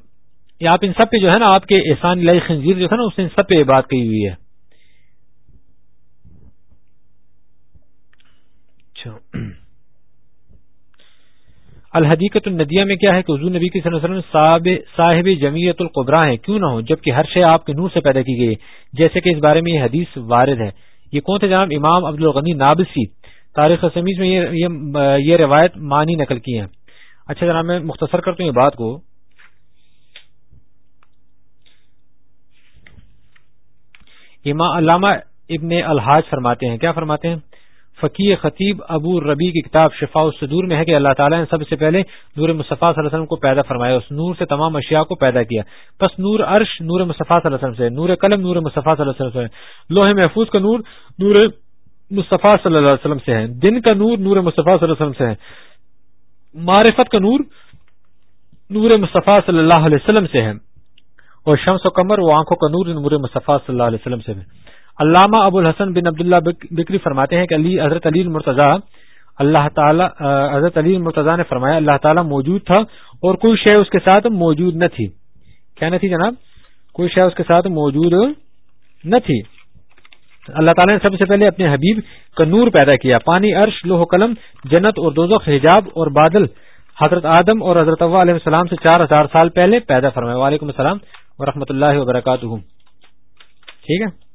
آپ ان سب پہ جو ہے نا، آپ کے احسان لائی خنزیر جو ہے نا، اس نے ان سب پہ بات کہی ہوئی ہے۔ اچھا۔ الحدیقت الندیہ میں کیا ہے کہ حضور نبی کی صلی اللہ علیہ وسلم صاحب جمیعت القبرا ہے کیوں نہ ہو؟ جبکہ ہر شے آپ کے نور سے پیدا کی گئی جیسے کہ اس بارے میں یہ حدیث وارد ہے۔ یہ کون تھے جناب؟ امام عبد الغنی نابسی تاریخ سمیز میں یہ روایت معنی نقل کی ہیں۔ اچھا جناب، میں مختصر کرتا ہوں یہ بات کو۔ علامہ ابن الحاج فرماتے ہیں۔ کیا فرماتے ہیں؟ فقی خطیب ابو ربی کی کتاب شفا الصدور میں ہے کہ اللہ تعالیٰ نے سب سے پہلے نور مصطفیٰ صلی اللہ علیہ وسلم کو پیدا فرمایا، اس نور سے تمام اشیاء کو پیدا کیا۔ بس نور عرش نور مصطفیٰ صلی اللہ علیہ وسلم سے نور قلم نور مصطفیٰ صلی اللہ علیہ وسلم سے لوہے محفوظ کا نور نور مصطفیٰ صلی اللہ علیہ وسلم سے ہے دن کا نور نور مصطفیٰ صلی اللہ علیہ وسلم سے ہے معرفت کا نور نور مصطفیٰ صلی اللہ علیہ وسلم سے ہے اور شمس و کمر و آنکھوں کا نور نور مصطفیٰ صلی اللہ علیہ وسلم سے ہے علامہ ابو الحسن بن عبداللہ بکری فرماتے ہیں کہ علی حضرت علی المرتضی اللہ تعالی حضرت علی المرتضی نے فرمایا، اللہ تعالیٰ موجود تھا اور کوئی شے اس کے ساتھ موجود نہ تھی۔ کیا نہ تھی جناب؟ کوئی شے اس کے ساتھ موجود نہ تھی۔ اللہ تعالیٰ نے سب سے پہلے اپنے حبیب کا نور پیدا کیا، پانی، عرش لوہ قلم، جنت اور دوزخ، حجاب اور بادل۔ حضرت آدم اور حضرت علیہ السلام سے چار ہزار سال پہلے پیدا فرمایا وعلیکم السلام ورحمۃ اللہ وبرکاتہ۔ ٹھیک ہے؟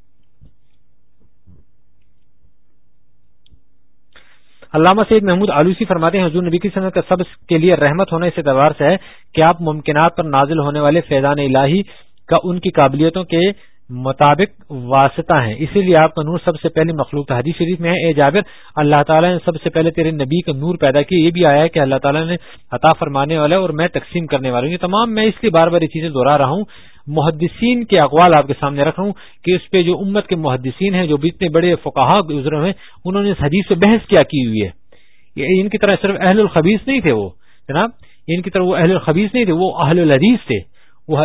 علامہ سید محمود آلوسی فرماتے ہیں، حضور نبی کی صنعت کا سب کے لیے رحمت ہونے اس اعتبار سے ہے کہ آپ ممکنات پر نازل ہونے والے فیضان الہی کا ان کی قابلیتوں کے مطابق واسطہ ہیں۔ اسی لیے آپ کا نور سب سے پہلی مخلوق حدیث شریف میں ہے۔ اے جابر، اللہ تعالیٰ نے سب سے پہلے تیرے نبی کا نور پیدا کیا۔ یہ بھی آیا ہے کہ اللہ تعالیٰ نے عطا فرمانے والا اور میں تقسیم کرنے والا ہوں۔ یہ تمام میں اس لیے بار بار یہ چیزیں دوہرا رہا ہوں۔ محدثین کے اقوال آپ کے سامنے رکھ رہا ہوں کہ اس پہ جو امت کے محدثین ہیں، جو اتنے بڑے فقہ گزرے ہوئے انہوں نے اس حدیث پہ بحث کیا کی ہوئی ہے۔ ان کی طرح صرف اہل الخبیس نہیں تھے وہ، جناب۔ ان کی طرح وہ اہل الخبیس نہیں تھے، وہ اہل الحدیث تھے۔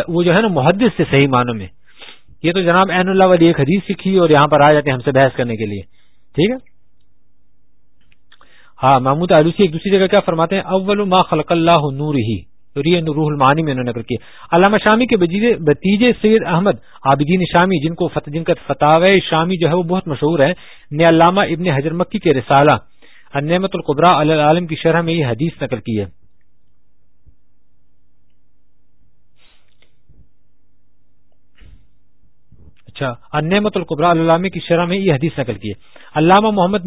وہ جو ہے نا، محدث سے صحیح معنوں میں۔ یہ تو جناب عین اللہ والی ایک حدیث سیکھی اور یہاں پر آ جاتے ہیں ہم سے بحث کرنے کے لیے۔ ٹھیک ہے؟ ہاں محمود آلوسی ایک دوسری جگہ کیا فرماتے ہیں؟ اول ما خلق اللہ نور ہی روح المانی میں انہوں نے کیا علامہ شامی کے بتیجے سید احمد، عابدین شامی، جن کو جن کا فتح شامی جو ہے وہ بہت مشہور ہے نے علامہ ابن حجر مکی کے رسالہ نعمت القبرا عالم کی شرح میں یہ حدیث نقل کی ہے۔ اچھا نعمت القبرا علامہ کی شرح میں یہ حدیث نقل کی ہے۔ علامہ محمد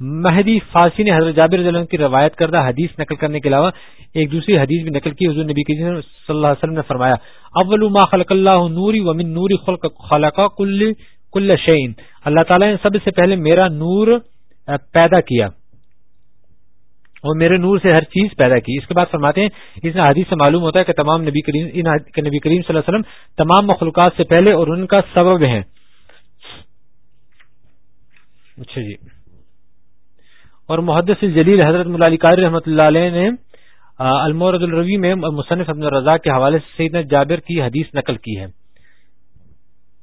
مہدی فارسی نے حضرت جابر عنہ کی روایت کردہ حدیث نقل کرنے کے علاوہ ایک دوسری حدیث بھی نقل کی، حضور نبی صلی اللہ علیہ وسلم نے فرمایا، اول ما خلق اللہ نوری ومن نوری خلق خلق کل کل شعین اللہ تعالیٰ نے سب سے پہلے میرا نور پیدا کیا۔ اور میرے نور سے ہر چیز پیدا کی۔ اس کے بعد فرماتے ہیں، اس حدیث سے معلوم ہوتا ہے کہ تمام نبی کریم نبی کریم صلی اللہ علیہ وسلم تمام مخلوقات سے پہلے اور ان کا سبب ہیں۔ اچھا جی۔ اور محدث جلیل حضرت ملا قاری رحمۃ اللہ علیہ نے المورد الروی میں مصنف ابن الرضا کے حوالے سے سیدنا جابر کی حدیث نقل کی ہے۔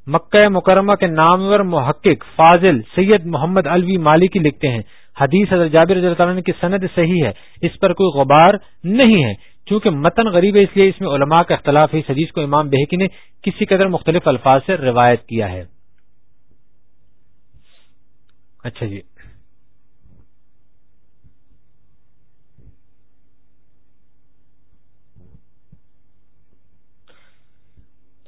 مکہ مکرمہ کے نامور محقق فاضل سید محمد الوی مالکی لکھتے ہیں۔ حدیث حضرت جابر رضی اللہ عنہ کی سند صحیح ہے، اس پر کوئی غبار نہیں ہے۔ چونکہ متن غریب ہے، اس لیے اس میں علماء کا اختلاف ہے۔ اس حدیث کو امام بہکی نے کسی قدر مختلف الفاظ سے روایت کیا ہے۔ اچھا جی۔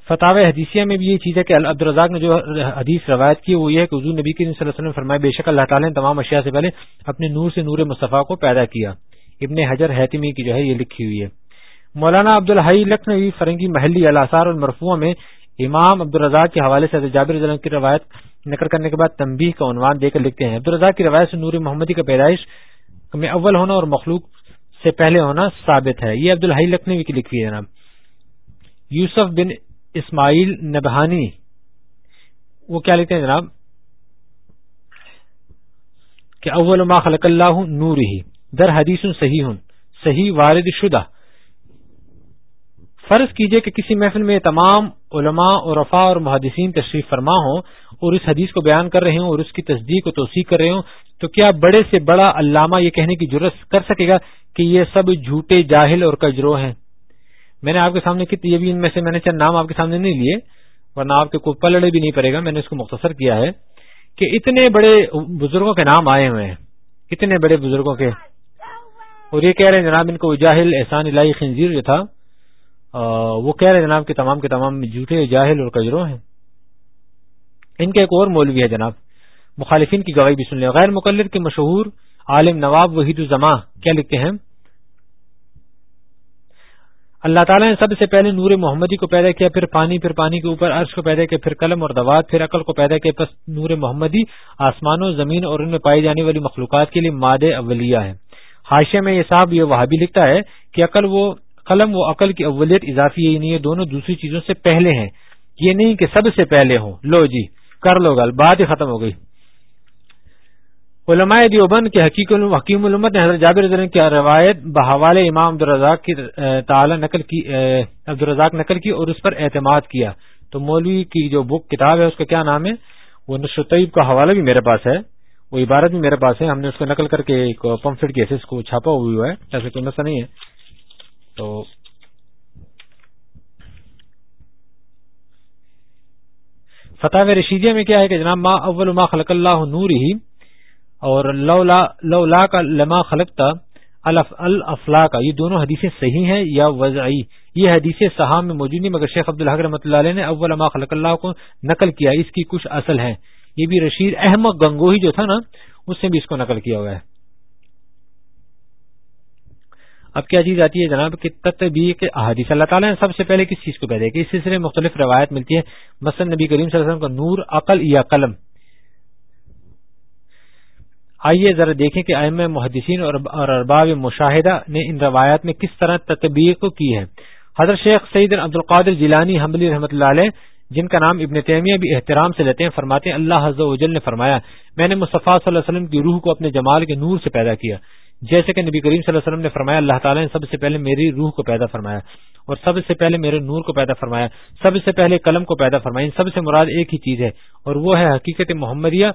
فتح حدیثیہ میں بھی یہ چیز ہے کہ عبدالرزاق نے جو حدیث روایت کی وہ یہ ہے کہ حضور نبی صلی اللہ علیہ وسلم فرمائے بے شک اللہ تعالیٰ نے تمام اشیاء سے پہلے اپنے نور سے نور مصطفیٰ کو پیدا کیا۔ ابن حجر حتمی کی جو ہے یہ لکھی ہوئی ہے۔ مولانا عبد الحی لکھنوی فرنگی محلی الاثار المرفوع میں امام عبدالرزاق کے حوالے سے جابر کی روایت نقل کرنے کے بعد تنبیہ کا عنوان دے کر لکھتے ہیں۔ عبدالرزاق کی روایت سے نور محمدی کا پیدائش میں اول ہونا اور مخلوق سے پہلے ہونا ثابت ہے۔ یہ عبد الحی لکھنوی کی لکھی ہے جناب۔ یوسف بن اسماعیل نبہانی، وہ کیا لکھتے ہیں جناب؟ کہ اول ما خلق اللہ نور ہی در حدیث صحیح صحیح وارد شدہ۔ فرض کیجیے کہ کسی محفل میں تمام علماء اور رفا اور محدثین تشریف فرما ہوں اور اس حدیث کو بیان کر رہے ہوں اور اس کی تصدیق و توثیق کر رہے ہوں، تو کیا بڑے سے بڑا علامہ یہ کہنے کی ضرورت کر سکے گا کہ یہ سب جھوٹے جاہل اور کجرو ہیں؟ میں نے آپ کے سامنے یہ بھی ان میں سے میں نے چند نام آپ کے سامنے نہیں لیے، ورنہ آپ کے کوئی پلڑے بھی نہیں پڑے گا، میں نے اس کو مختصر کیا ہے کہ اتنے بڑے بزرگوں کے نام آئے ہوئے ہیں، اتنے بڑے بزرگوں کے۔ اور یہ کہہ رہے ہیں جناب ان کو جاہل احسان الہی خنزیر جو تھا وہ کہہ رہے ہیں جناب کہ تمام کے تمام جھوٹے، جاہل اور کجرو ہیں۔ ان کا ایک اور مولوی ہے جناب، مخالفین کی گواہی بھی سن لیں۔ غیر مقلد کے مشہور عالم نواب وحید الزما کیا لکھتے ہیں؟ اللہ تعالیٰ نے سب سے پہلے نور محمدی کو پیدا کیا، پھر پانی پھر پانی کے اوپر عرش کو پیدا کیا، پھر قلم اور دوات، پھر عقل کو پیدا کیا پس نور محمدی آسمان و زمین اور ان میں پائی جانے والی مخلوقات کے لیے ماد اولیہ ہے حاشیہ میں یہ صاحب یہ وہاں بھی لکھتا ہے کہ عقل وہ قلم و عقل کی اولت اضافی یہی نہیں ہے یعنی دونوں دوسری چیزوں سے پہلے ہیں۔ یہ نہیں کہ سب سے پہلے ہوں۔ لو جی کر لو گل، بات ہی ختم ہو گئی۔ علماء دیوبند کے حکیم الامت نے حضرت جابر کی روایت بحوال امام عبدالرزاق کی تعالی نقل کی عبدالرزاق نقل کی اور اس پر اعتماد کیا۔ تو مولوی کی جو بک، کتاب ہے، اس کا کیا نام ہے؟ وہ نشر طیب کا حوالہ بھی میرے پاس ہے۔ وہ عبارت بھی میرے پاس ہے۔ ہم نے اس کو نقل کر کے ایک پمفٹ کی کو چھاپا ہوا ہے۔ ایسے کوئی مسئلہ نہیں ہے۔ تو فتح رشیدیہ میں کیا ہے کہ جناب، ما اول ما خلق اللہ نور ہی اور لولا لولا کا لما خلقتا، الف الافلا کا یہ دونوں حدیثیں صحیح ہیں یا وضعی؟ یہ حدیث صحاب میں موجود نہیں، مگر شیخ عبدالحق رحمۃ اللہ علیہ نے اول ما خلق اللہ کو نقل کیا، اس کی کچھ اصل ہیں۔ یہ بھی رشید احمد گنگوہی جو تھا نا، اس نے بھی اس کو نقل کیا ہوا ہے۔ اب کیا چیز آتی ہے جناب؟ کہ تطبیق احادیث۔ اللہ تعالیٰ نے سب سے پہلے کس چیز کو پیدا کیا؟ اس سلسلے میں مختلف روایت ملتی ہے۔ مثلا نبی کریم صلی اللہ علیہ وسلم کا نور، عقل یا قلم۔ آئیے ذرا دیکھیں کہ اہم محدثین اور ارباب مشاہدہ نے ان روایات میں کس طرح تطبیق کی ہے۔ حضرت شیخ سعید عبد القادر جیلانی حملی رحمۃ اللہ علیہ، جن کا نام ابن تیمیہ بھی احترام سے لیتے ہیں، فرماتے ہیں، اللہ حضر وجل نے فرمایا، میں نے مصطفیٰ صلی اللہ علیہ وسلم کی روح کو اپنے جمال کے نور سے پیدا کیا۔ جیسے کہ نبی کریم صلی اللہ علیہ وسلم نے فرمایا، اللہ تعالیٰ نے سب سے پہلے میری روح کو پیدا فرمایا اور سب سے پہلے میرے نور کو پیدا فرمایا، سب سے پہلے قلم کو پیدا فرمایا سب سے مراد ایک ہی چیز ہے اور وہ ہے حقیقت محمدیہ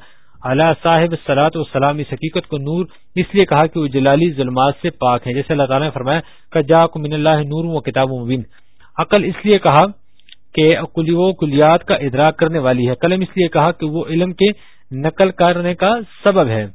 اللہ صاحب سلاط و سلام اس حقیقت کو نور اس لیے کہا کہ وہ جلالی ظلمات سے پاک ہیں۔ جیسے اللہ تعالیٰ نے فرمایا کہ جا من اللہ نور و کتاب مبین عقل اس لیے کہا کہ وہ کلیات کا ادراک کرنے والی ہے۔ قلم اس لیے کہا کہ وہ علم کے نقل کرنے کا سبب ہے۔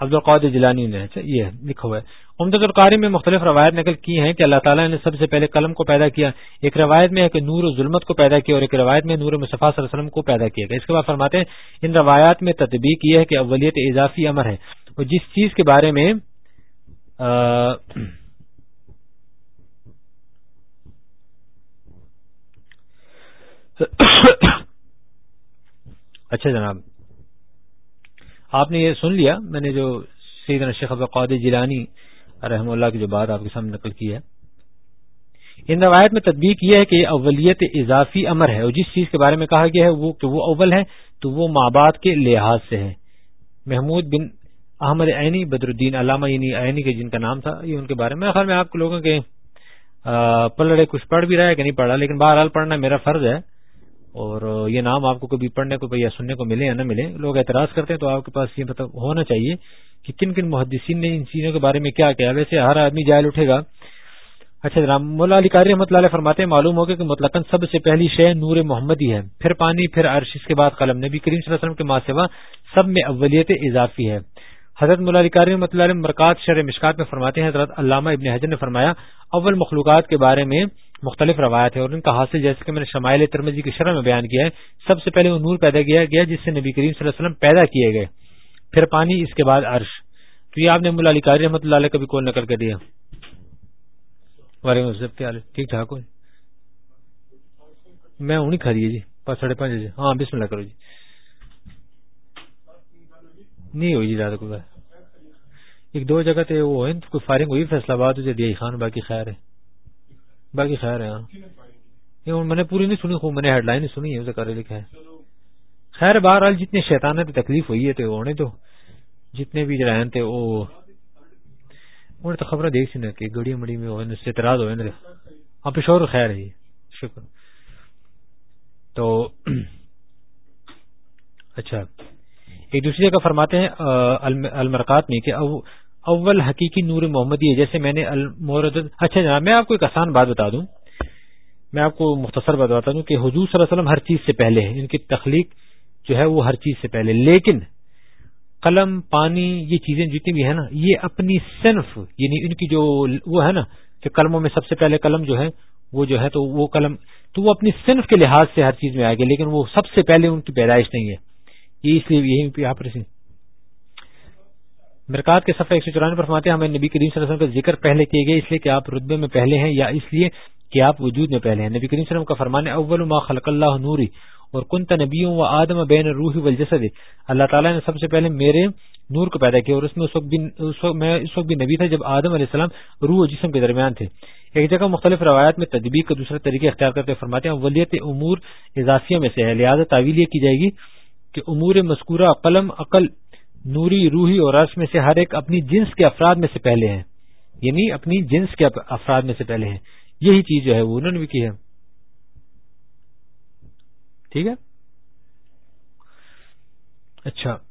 عبد القاد جیلانی نے اچھا، یہ لکھا ہوا ہے۔ امداد القاری میں مختلف روایت نقل کی ہیں کہ اللہ تعالیٰ نے سب سے پہلے قلم کو پیدا کیا، ایک روایت میں ہے کہ نور و ظلمت کو پیدا کیا اور ایک روایت میں نور مصطفیٰ صلی اللہ علیہ وسلم کو پیدا کیا گیا۔ اس کے بعد فرماتے ہیں، ان روایات میں تطبیق یہ ہے کہ اولیت اضافی امر ہے۔ وہ جس چیز کے بارے میں اچھا جناب۔ آپ نے یہ سن لیا؟ میں نے جو سیدنا شیخ القاد جیلانی رحم اللہ کی جو بات آپ کے سامنے نقل کی ہے، ان روایت میں تدبیق یہ ہے کہ یہ اولیت اضافی امر ہے اور جس چیز کے بارے میں کہا گیا ہے وہ کہ وہ اول ہے تو وہ ماں باپ کے لحاظ سے ہے محمود بن احمد عینی بدر الدین علامہ یعنی عینی کے جن کا نام تھا، یہ ان کے بارے میں۔ خیال میں آپ کے لوگوں کے پلڑے کچھ پڑھ بھی رہا ہے کہ نہیں پڑھا لیکن بہرحال پڑھنا میرا فرض ہے۔ اور یہ نام آپ کو کبھی پڑھنے کو یا سننے کو ملے یا نہ ملے، لوگ اعتراض کرتے ہیں تو آپ کے پاس یہ مطلب ہونا چاہیے کہ کن کن محدثین نے ان چیزوں کے بارے میں کیا کیا۔ ویسے ہر آدمی جائل اٹھے گا۔ اچھا جناب، مولا علی قاری رحمۃ اللہ فرماتے ہیں، معلوم ہوگا کہ مطلق سب سے پہلی شے نور محمد ہی ہے۔ پھر پانی، پھر عرش، اس کے بعد قلم۔ نبی کریم صلی اللہ علیہ وسلم کے ماں سوا سب میں اولیت اضافی ہے۔ حضرت مولا علی قاری رحمۃ اللہ مرکات شر مشکات میں فرماتے ہیں، حضرت علامہ ابن حجر نے فرمایا، اول مخلوقات کے بارے میں مختلف روایت ہے اور ان کا حاصل جیسے کہ میں نے شمائل ترمزی کی شرح میں بیان کیا ہے، سب سے پہلے وہ نور پیدا کیا گیا جس سے نبی کریم صلی اللہ علیہ وسلم پیدا کیے گئے، پھر پانی، اس کے بعد عرش۔ تو یہ آپ نے مولا علی قاری رحمۃ اللہ علیہ کا بھی کون نقل کر دیا؟ وعلیکم کیا ٹھیک ٹھاک ہو؟ میں ہوں، نہیں کھا جی پانچ، ساڑھے پانچ بجے۔ ہاں بسم اللہ کرو جی۔ نہیں ہوئی جی زیادہ کوئی ایک دو جگہ تے وہ ہیں، کوئی فائرنگ ہوئی فیصلہ آباد دیا خان، باقی خیر ہے۔ باقی خیر ہے ہاں۔ میں نے پوری نہیں سنی، خوب میں نے ہیڈ لائن سنی ہے، اسے کرے لکھا ہے۔ خیر، بہرحال جتنے شیطان تھے تکلیف ہوئی ہے تو ہونے تو جتنے بھی جرائم تھے وہ انہیں تو خبر دیکھ سی نا کہ گڑی مڑی میں ہوئے سے اعتراض ہوئے نا ہاں پشور خیر ہے، شکر۔ تو اچھا ایک دوسری جگہ فرماتے ہیں المرکات میں کہ اول حقیقی نور محمدی ہے۔ جیسے میں نے المورد اچھا جناب، میں آپ کو ایک آسان بات بتا دوں۔ میں آپ کو مختصر بات بتا دوں کہ حضور صلی اللہ علیہ وسلم ہر چیز سے پہلے ہے ان کی تخلیق جو ہے وہ ہر چیز سے پہلے۔ لیکن قلم، پانی، یہ چیزیں جتنی بھی ہیں نا، یہ اپنی صنف یعنی ان کی جو وہ ہے نا کہ قلموں میں سب سے پہلے قلم جو ہے وہ جو ہے تو وہ قلم تو وہ اپنی صنف کے لحاظ سے ہر چیز میں آئے گی، لیکن وہ سب سے پہلے ان کی پیدائش نہیں ہے۔ یہ اس لیے یہی یہاں پر مرکات کے صفحہ ایک سو چورانوے پر فرماتے ہیں، ہمیں نبی کریم صلی اللہ علیہ وسلم کا ذکر پہلے کیے گئے، اس لیے کہ آپ رتبے میں پہلے ہیں یا اس لیے کہ آپ وجود میں پہلے ہیں۔ نبی کریم صلی اللہ علیہ وسلم کا فرمان اول ما خلق اللہ نوری، اور کنت نبیوں و آدم بین روح والجسد۔ اللہ تعالیٰ نے سب سے پہلے میرے نور کو پیدا کیا اور اس میں اس وقت بھی میں، اس وقت بھی نبی تھا جب آدم علیہ السلام روح و جسم کے درمیان تھے۔ ایک جگہ مختلف روایات میں تدبیر کا دوسرے طریقے اختیار کرتے فرماتے ہیں، ولیت امور اضافیہ میں سے ہے، لہٰذا تعویل یہ کی جائے گی کہ امور مذکورہ، قلم، عقل نوری روحی اور رس میں سے ہر ایک اپنی جنس کے افراد میں سے پہلے ہیں۔ یعنی اپنی جنس کے افراد میں سے پہلے ہیں۔ یہی چیز جو ہے وہ انہوں نے بھی کی ہے۔ ٹھیک ہے؟ اچھا۔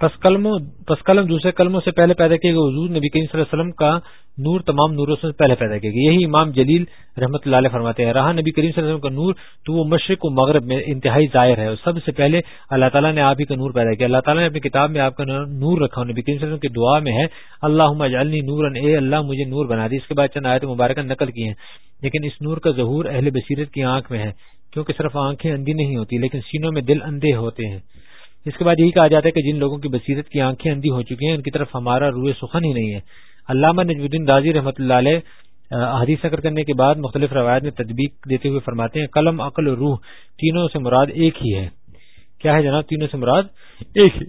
پس قلم دوسرے کلموں سے پہلے پیدا کیے گئے حضور نبی کریم صلی اللہ علیہ وسلم کا نور تمام نوروں سے پہلے پیدا کیا گیا یہی امام جلیل رحمت اللہ علیہ فرماتے ہیں۔ رہا نبی کریم صلی اللہ علیہ وسلم کا نور تو وہ مشرق و مغرب میں انتہائی ظاہر ہے اور سب سے پہلے اللہ تعالیٰ نے آپ ہی کا نور پیدا کیا۔ اللہ تعالیٰ نے اپنی کتاب میں آپ کا نور رکھا۔ نبی کریم صلی اللہ علیہ وسلم کی دعا میں ہے اللہ اجعلنی نور اے اللہ مجھے نور بنا دی اس کے بعد چند آیت مبارکہ نقل کی ہیں۔ لیکن اس نور کا ظہور اہل بصیرت کی آنکھ میں ہے، کیونکہ صرف آنکھیں اندھی نہیں ہوتی، لیکن سینوں میں دل اندھے ہوتے ہیں۔ اس کے بعد یہی کہا جاتا ہے کہ جن لوگوں کی بصیرت کی آنکھیں اندھی ہو چکی ہیں، ان کی طرف ہمارا روح سخن ہی نہیں ہے۔ علامہ نجم الدین راضی رحمۃ اللہ علیہ حدیث نقل کرنے کے بعد مختلف روایت میں تدبیق دیتے ہوئے فرماتے ہیں، قلم، عقل اور روح تینوں سے مراد ایک ہی ہے۔ کیا ہے جناب؟ تینوں سے مراد ایک ہی۔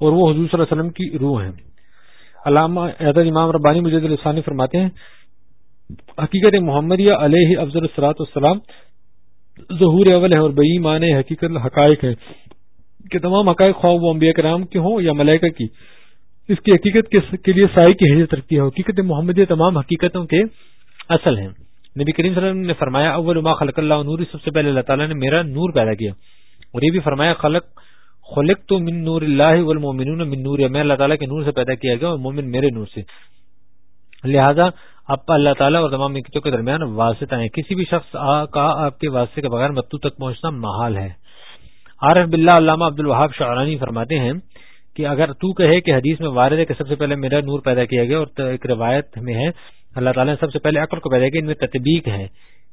اور وہ حضور صلی اللہ علیہ وسلم کی روح ہے علامہ حضرت امام ربانی مجد السانی فرماتے ہیں، حقیقت محمدیہ علیہ افضل السلاط السلام ظہور اول ہے اور بئی معنی حقیقت حقائق ہے کہ تمام حقائق خواہ وہ انبیاء کرام کے ہوں یا ملائکہ کی، اس کی حقیقت کے لیے سائی کی حیثیت رکھتی ہے۔ حقیقت محمد تمام حقیقتوں کے اصل ہیں۔ نبی کریم صلی اللہ علیہ وسلم نے فرمایا، اول ما خلق اللہ نور سب سے پہلے اللہ تعالیٰ نے میرا نور پیدا کیا۔ اور یہ بھی فرمایا، خلق خلق تو من نور اللہ والمؤمنون من نور۔ میں اللہ تعالیٰ کے نور سے پیدا کیا گیا اور مومن میرے نور سے۔ لہذا اب اللہ تعالیٰ اور تمام مکتوں کے درمیان واسطہ ہیں۔ کسی بھی شخص کا آپ کے واسطے کے بغیر متو تک پہنچنا محال ہے۔ عارف بلّہ علامہ عبد الوہاب شعرانی فرماتے ہیں کہ اگر تو کہے کہ حدیث میں وارد ہے کہ سب سے پہلے میرا نور پیدا کیا گیا اور ایک روایت میں ہے، اللہ تعالیٰ نے سب سے پہلے عقل کو پیدا کیا، ان میں تطبیق ہے۔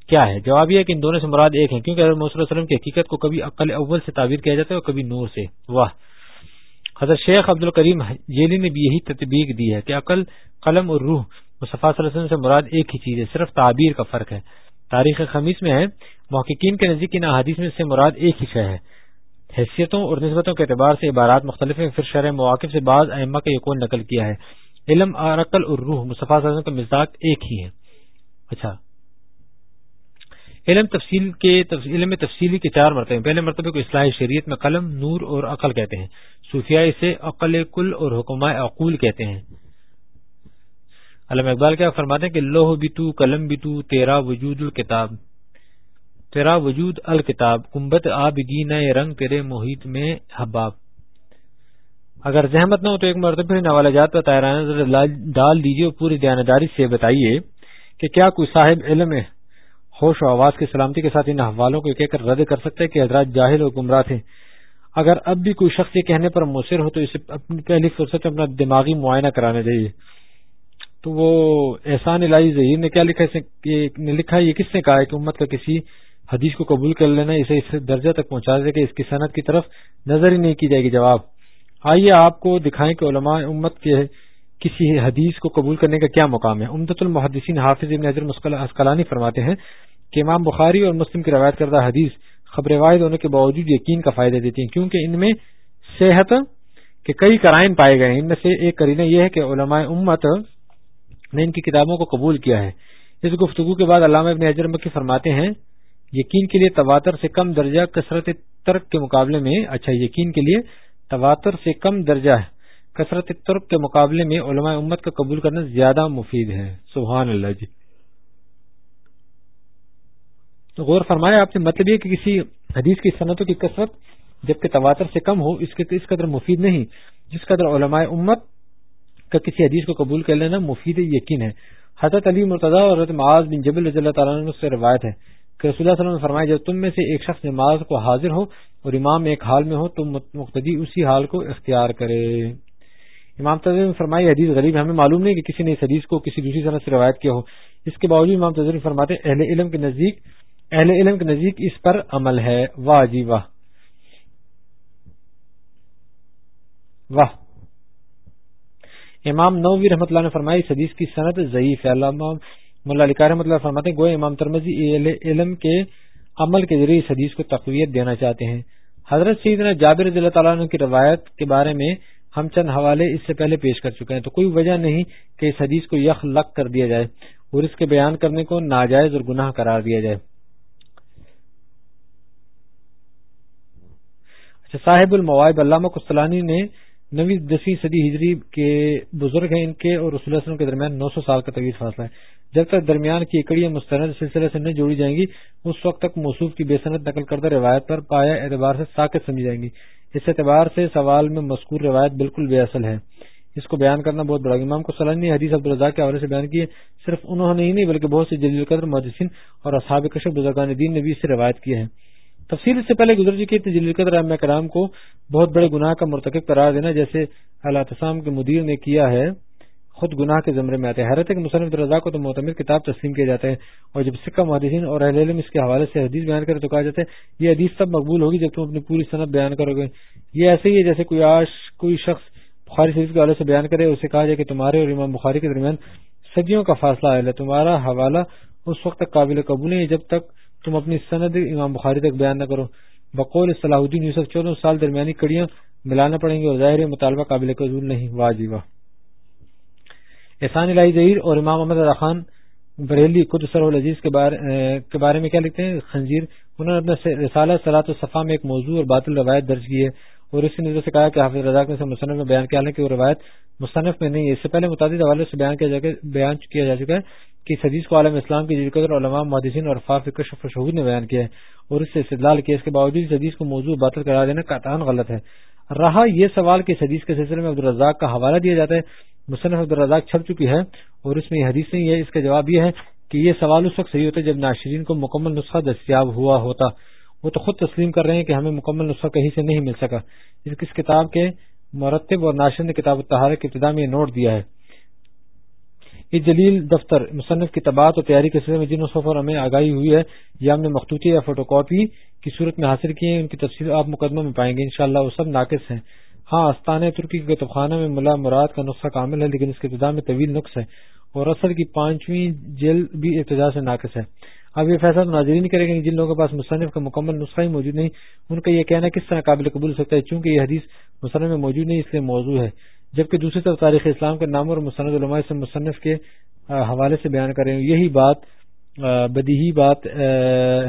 کیا ہے؟ جواب یہ کہ ان دونوں سے مراد ایک ہے کیونکہ حضرت محسر وسلم کی حقیقت کو کبھی عقل اول سے تعبیر کیا جاتا ہے اور کبھی نور سے۔ واہ۔ حضرت شیخ عبد الکریم جیلی نے بھی یہی تطبیق دی ہے کہ عقل، قلم اور روح صلی اللہ علیہ وسلم سے مراد ایک ہی چیز ہے، صرف تعبیر کا فرق ہے۔ تاریخ خمیس میں ہے، محققین کے نزدیک ان حادث میں سے مراد ایک ہی شہ ہے۔ حیثیتوں اور نسبتوں کے اعتبار سے عبارات مختلف ہیں، پھر شرح مواقف سے بعض احمد کا یقون نقل کیا ہے۔ علم عقل اور روح مصطفیٰ وسلم کا مزاق ایک ہی ہے۔ اچھا۔ علم تفصیل کے علم تفصیلی کے چار مرتبے پہلے مرتبے کو اصلاح شریعت میں قلم، نور اور عقل کہتے ہیں۔ صوفیہ اسے عقل کل اور حکمہ عقول کہتے ہیں۔ علم اقبال کیا فرماتے ہیں کہ لوہ بھی تو، قلم بھی تو، تیرا وجود الکتاب، تیرا وجود الکتاب، کمبت آب گی نئے رنگ تیرے محیط میں حباب۔ اگر زحمت نہ ہو تو ایک مرتبہ نوالا جات کا تیرانہ ڈال دیجیے اور پوری دیانتداری سے بتائیے کہ کیا کوئی صاحب علم ہے؟ ہوش و آواز کی سلامتی کے ساتھ ان حوالوں کو کہہ کر رد کر سکتے ہیں کہ حضرات جاہل اور گمراہ تھے۔ اگر اب بھی کوئی شخص یہ کہنے پر مؤثر ہو تو اسے اپنی پہلی فرصت اپنا دماغی معائنہ کرانا چاہیے تو وہ احسان الہی ظہیر نے کیا لکھا نے لکھا یہ کس نے کہا ہے کہ امت کا کسی حدیث کو قبول کر لینا، اسے اس درجہ تک پہنچا دے کہ اس کی صنعت کی طرف نظر ہی نہیں کی جائے گی۔ جواب، آئیے آپ کو دکھائیں کہ علماء امت کے کسی حدیث کو قبول کرنے کا کیا مقام ہے۔ امدت المحدثین حافظ ابن حضر اسکلانی فرماتے ہیں کہ امام بخاری اور مسلم کی روایت کردہ حدیث خبر واحد ہونے کے باوجود یقین کا فائدہ دیتی ہیں، کیونکہ ان میں صحت کے کئی کرائن پائے گئے ہیں۔ ان میں سے ایک کرینہ یہ ہے کہ علماء امت نے ان کی کتابوں کو قبول کیا ہے۔ اس گفتگو کے بعد علامہ ابن حجر مکی فرماتے ہیں، یقین کے لیے تواتر سے کم درجہ کثرت ترک کے مقابلے میں اچھا یقین کے لیے تواتر سے کم درجہ کثرت ترک کے مقابلے میں علماء امت کا قبول کرنا زیادہ مفید ہے۔ سبحان اللہ جی۔ غور فرمایا آپ سے مطلب یہ کہ کسی حدیث کی صنعتوں کی کثرت جبکہ تواتر سے کم ہو، اس کے اس قدر مفید نہیں، جس قدر علماء امت کا کسی حدیث کو قبول کر لینا مفید یقین ہے۔ حضرت علی مرتضی اور حضرت معاذ بن جبل رضی اللہ تعالیٰ عنہ سے روایت ہے کہ رسول اللہ صلی اللہ علیہ وسلم نے فرمایا، جب تم میں سے ایک شخص نماز کو حاضر ہو اور امام ایک حال میں ہو، تو مقتدی اسی حال کو اختیار کرے۔ امام تجر فرمائی حدیث غریب ہمیں معلوم نہیں کہ کسی نے اس حدیث کو کسی دوسری طرح سے روایت کیا ہو۔ اس کے باوجود امام تجر فرماتے ہیں، اہل علم کے نزدیک، اہل علم کے نزدیک اس پر عمل ہے۔ واہ جی واہ۔ واہ۔ امام نووی رحمۃ اللہ نے فرمائی اس حدیث کی صنعت ضعیف ہے۔ علامہ ملا علی رحمۃ اللہ فرماتے ہیں گوئے امام ترمزی علم کے عمل کے ذریعے اس حدیث کو تقویت دینا چاہتے ہیں۔ حضرت سیدنا جابر رضی اللہ تعالیٰ عنہ کی روایت کے بارے میں ہم چند حوالے اس سے پہلے پیش کر چکے ہیں۔ تو کوئی وجہ نہیں کہ اس حدیث کو یخ لک کر دیا جائے اور اس کے بیان کرنے کو ناجائز اور گناہ قرار دیا جائے۔ اچھا صاحب الموائب علامہ کستلانی نے نوی دسویں صدی ہجری کے بزرگ ہیں ان کے اور رسول اللہ وسلم کے درمیان نو سو سال کا طویل فاصلہ ہے۔ جب تک درمیان کی اکڑیاں مستند سلسلے سے نہ جوڑی جائیں گی، اس وقت تک موصوف کی بے صنعت نقل کردہ روایت پر پایا اعتبار سے ساکت سمجھی جائیں گی۔ اس اعتبار سے سوال میں مذکور روایت بالکل بے اصل ہے۔ اس کو بیان کرنا بہت بڑا امام کو سلام نے حدیث عبدالرزا کے حوالے سے بیان کیے صرف انہوں نے ہی نہیں، بلکہ بہت سے جلیل قدر محدثین اور اصحاب کشف، بزرگان دین نے بھی اس سے روایت کیے ہیں تفصیل سے پہلے گزر چکی تھی جلیل قدر احمد کرام کو بہت بڑے گناہ کا مرتکب قرار دینا جیسے اللہ تسام کے مدیر نے کیا ہے۔ خود گناہ کے زمرے میں آتے ہیں۔ حیرت ہے کہ مصنف رضا کو تو معتمر کتاب تسلیم کیا جاتا ہے اور جب سکہ محدثین اور اہل علم اس کے حوالے سے حدیث بیان کرے تو کہا جاتا ہے، یہ حدیث تب مقبول ہوگی جب تم اپنی پوری صنعت بیان کرو گے۔ یہ ایسے ہی ہے جیسے کوئی آش، کوئی شخص بخاری شریف کے حوالے سے بیان کرے، اسے کہا جائے کہ تمہارے اور امام بخاری کے درمیان صدیوں کا فاصلہ ہے تمہارا حوالہ اس وقت تک قابل قبول ہے جب تک تم اپنی سند امام بخاری تک بیان نہ کرو۔ بقول صلاح الدین یوسف چودہ سال درمیانی کڑیاں ملانا پڑیں گے اور ظاہر مطالبہ قابل قبول نہیں۔ واہ واہ احسان الہی ظہیر اور امام احمد خان بریلی خود العزیز کے بارے میں کیا لکھتے ہیں؟ خنزیر۔ انہوں نے اپنے رسالہ سلاط الصفا میں ایک موضوع اور باطل روایت درج کی ہے۔ اور اس نظر سے کہا کہ حافظ رضا نے مصنف میں بیان کیا ہے کہ وہ روایت مصنف میں نہیں ہے۔ اس سے پہلے متعدد حوالے سے بیان کیا بیان کیا جا چکا ہے کہ اس حدیث کو عالم اسلام کی قدر علماء، محدثین اور فاف کشف و شہود نے بیان کیا ہے اور اس سے استدلال کیا اس کے باوجود اس حدیث کو موضوع باطل کرا دینا قطعا غلط ہے۔ رہا یہ سوال کہ اس حدیث کے سلسلے میں عبدالرزاق کا حوالہ دیا جاتا ہے۔ مصنف عبدالرزاق چھپ چکی ہے اور اس میں یہ حدیث نہیں ہے۔ اس کا جواب یہ ہے کہ یہ سوال اس وقت صحیح ہوتا ہے جب ناشرین کو مکمل نسخہ دستیاب ہوا ہوتا۔ وہ تو خود تسلیم کر رہے ہیں کہ ہمیں مکمل نسخہ کہیں سے نہیں مل سکا۔ اس کتاب کے مرتب اور ناشر نے کتاب التحار ابتدا میں یہ نوٹ دیا ہے۔ یہ جلیل دفتر، مصنف کی تباعت اور تیاری کے سلسلے میں جن سفر ہمیں آگاہی ہوئی ہے یا ہم نے مختوطی یا فوٹو کاپی کی صورت میں حاصل کی ہے ان کی تفصیل آپ مقدمہ میں پائیں گے، انشاءاللہ وہ سب ناقص ہیں۔ ہاں استان ترکی کے کتب میں ملا مراد کا نسخہ کامل ہے، لیکن اس کے ابتدا میں طویل نقص ہے اور اصل کی پانچویں جیل بھی ابتدا سے ناقص ہے۔ اب یہ فیصلہ ناظرین کرے گا جن لوگوں کے پاس مصنف کا مکمل نسخہ ہی موجود نہیں، ان کا یہ کہنا کس طرح قابل قبول سکتا ہے؟ چونکہ یہ حدیث مصنف میں موجود نہیں، اس لیے موضوع ہے۔ جبکہ دوسری طرف تاریخ اسلام کے نام اور مصنف علماء سے مصنف کے حوالے سے بیان کریں یہی بات بدیہی بات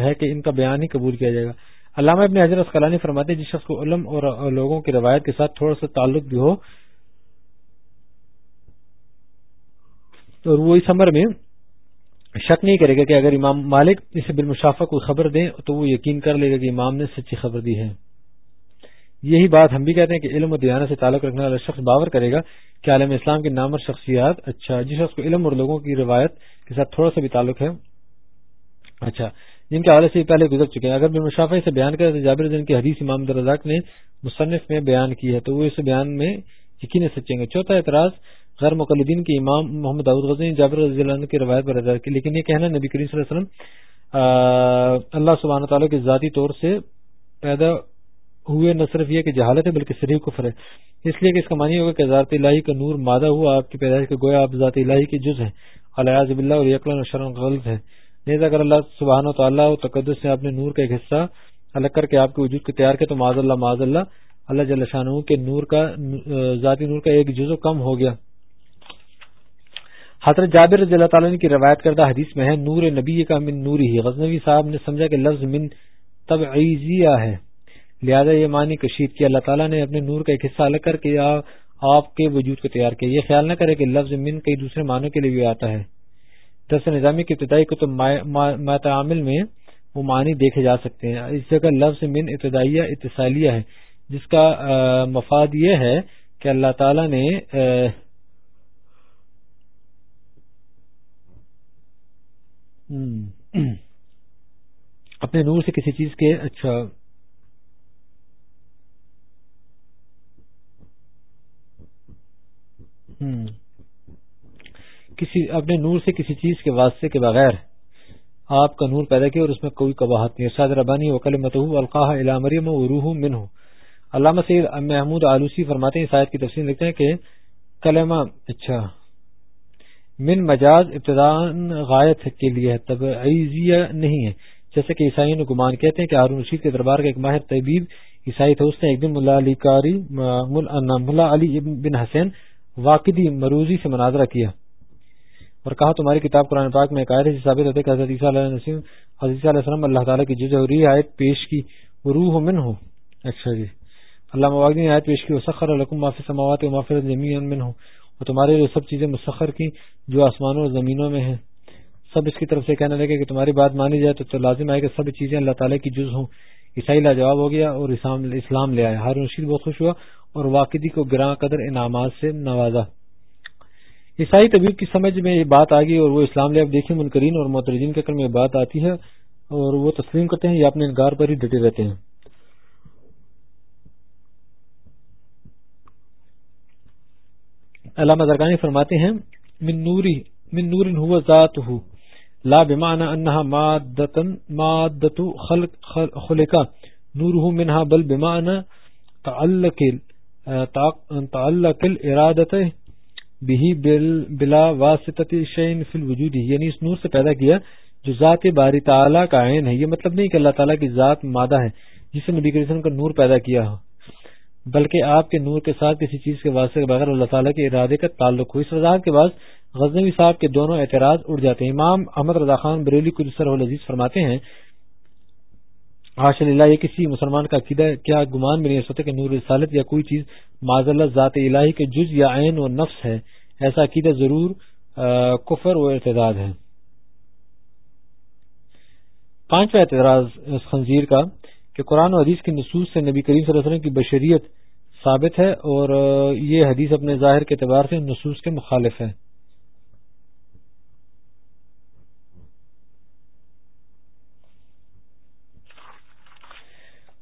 ہے کہ ان کا بیان ہی قبول کیا جائے گا۔ علامہ ابن حضرت اسقلانی فرماتے ہیں، جس شخص کو علم اور لوگوں کی روایت کے ساتھ تھوڑا سا تعلق بھی ہو اور وہ اس عمر میں شک نہیں کرے گا کہ اگر امام مالک اسے بالمشافہ کوئی خبر دیں تو وہ یقین کر لے گا کہ امام نے سچی خبر دی ہے۔ یہی بات ہم بھی کہتے ہیں کہ علم و دیانت سے تعلق رکھنے والا شخص باور کرے گا کہ عالم اسلام کے نام اور شخصیات اچھا جس شخص کو علم اور لوگوں کی روایت کے ساتھ تھوڑا سا بھی تعلق ہے اچھا جن کے حوالے سے پہلے گزر چکے ہیں۔ اگر بالمشافہ اسے بیان کرے تو جابر دن کی حدیث امام درزاق نے مصنف میں بیان کی ہے تو وہ اس بیان میں یقین سچیں گے چوتھا اعتراض غیر مقلدین کے امام محمد داود غزنی جابر رضی اللہ عنہ کی روایت پر ادا کی، لیکن یہ کہنا نبی کریم صلی اللہ علیہ وسلم اللہ سبحانہ تعالیٰ کے ذاتی طور سے پیدا ہوئے نہ صرف یہ کہ جہالت ہے بلکہ صریح کفر ہے۔ اس لیے کہ اس کا معنی ہوگا کہ ذات الہی کا نور مادہ ہوا، آپ کی پیدائش کے گویا آپ ذات الہی کے جز ہیں۔ الیاز باللہ اور یقلا شرم غلط ہے۔ نیز اگر اللہ سبحانہ و تعالیٰ و تقدس سے آپ نے نور کا ایک حصہ الگ کر کے آپ کے وجود کو تیار کیا تو معذ اللہ معذ اللہ اللہ جل شاہ کے نور کا ذاتی نور کا ایک جزو کم ہو گیا۔ حضرت جابر رضی اللہ تعالیٰ کی روایت کردہ حدیث میں ہے، نور نبی کا من نور ہی۔ غزنوی صاحب نے سمجھا کہ لفظ من تب ہے۔ لہذا یہ معنی کشید کیا۔ اللہ تعالیٰ نے اپنے نور کا ایک حصہ الگ کر کے آپ کے وجود کو تیار کیا۔ یہ خیال نہ کرے کہ لفظ من کئی دوسرے معنوں کے لیے بھی آتا ہے۔ دس نظامی کی ابتدائی کتب ماتعامل میں وہ معنی دیکھے جا سکتے ہیں۔ اس جگہ لفظ من ابتدائیہ، اتصالیہ ہے۔ جس کا مفاد یہ ہے کہ اللہ تعالیٰ نے اپنے نور سے کسی چیز کے اچھا۔ کسی، اپنے نور سے کسی چیز کے واسطے کے بغیر آپ کا نور پیدا کیا اور اس میں کوئی کباہت نہیں۔ ارشاد ربانی وکل مت القاح علام مریم و روح من ہو علامہ سید محمود آلوسی فرماتے ہیں شاید کی تفصیل لکھتے ہیں کہ کلمہ اچھا۔ من مجاز ابتدا غایت کے لیے تبعیضیہ نہیں ہے۔ جیسے کہ عیسائی نے گمان کہتے ہیں کہ ہارون رشید کے دربار کا ایک ماہر طبیب عیسائی تھا اس نے ایک دن ملا علی کاری ملا علی بن حسین واقعی مروزی سے مناظرہ کیا۔ اور کہا، تمہاری کتاب قرآن پاک میں ایک آیت سے ثابت ہوتے کہ حضرت عیسیٰ علیہ نسیم حضرت علیہ السلام اللہ تعالیٰ کی جو ضروری آیت پیش کی۔ روح من ہو اچھا جی۔ اللہ مواقع نے آیت پیش کی وہ سخر الحکم معافی سماوات و معافی زمین من ہو اور تمہارے لیے سب چیزیں مسخر کی جو آسمانوں اور زمینوں میں ہیں۔ سب اس کی طرف سے کہنے لگے کہ تمہاری بات مانی جائے تو لازم آئے کہ سب چیزیں اللہ تعالیٰ کی جز ہوں۔ عیسائی لاجواب ہو گیا اور اسلام لے آیا ہارون رشید بہت خوش ہوا اور واقعی کو گراں قدر انعامات سے نوازا۔ عیسائی طبیب کی سمجھ میں یہ بات آ گئی اور وہ اسلام لے اب دیکھیں منکرین اور مترجین کے کر میں بات آتی ہے اور وہ تسلیم کرتے ہیں یا اپنے انکار پر ہی ڈٹے رہتے ہیں۔ علامہ زرگانی فرماتے ہیں، من نوری، من نور هو ذاته، لا بمعنى انها مادة مادة خلق خلق، نوره منها، بل بمعنى تعلق تعلق الارادة به بلا واسطة شيء في الوجود یعنی اس نور سے پیدا کیا جو ذات باری تعالی کا عین ہے۔ یہ مطلب نہیں کہ اللہ تعالی کی ذات مادہ ہے، جس نے نبی کریم کا نور پیدا کیا ہو۔ بلکہ آپ کے نور کے ساتھ کسی چیز کے واسطے کے بغیر اللہ تعالیٰ کے ارادے کا تعلق ہو۔ اس وضاحت کے بعد غزنوی صاحب کے دونوں اعتراض اڑ جاتے ہیں۔ امام احمد رضا خان بریلی قدسر العزیز فرماتے ہیں حاشل اللہ یہ کسی مسلمان کا عقیدہ کیا گمان میں نہیں سکتا کہ نور رسالت یا کوئی چیز معذ اللہ ذات الہی کے جز یا عین و نفس ہے۔ ایسا عقیدہ ضرور کفر و اعتداد ہے۔ پانچواں اعتراض خنزیر کا۔ کہ قرآن و حدیث کی نصوص سے نبی کریم صلی اللہ علیہ وسلم کی بشریت ثابت ہے اور یہ حدیث اپنے ظاہر کے اعتبار سے نصوص کے مخالف ہے۔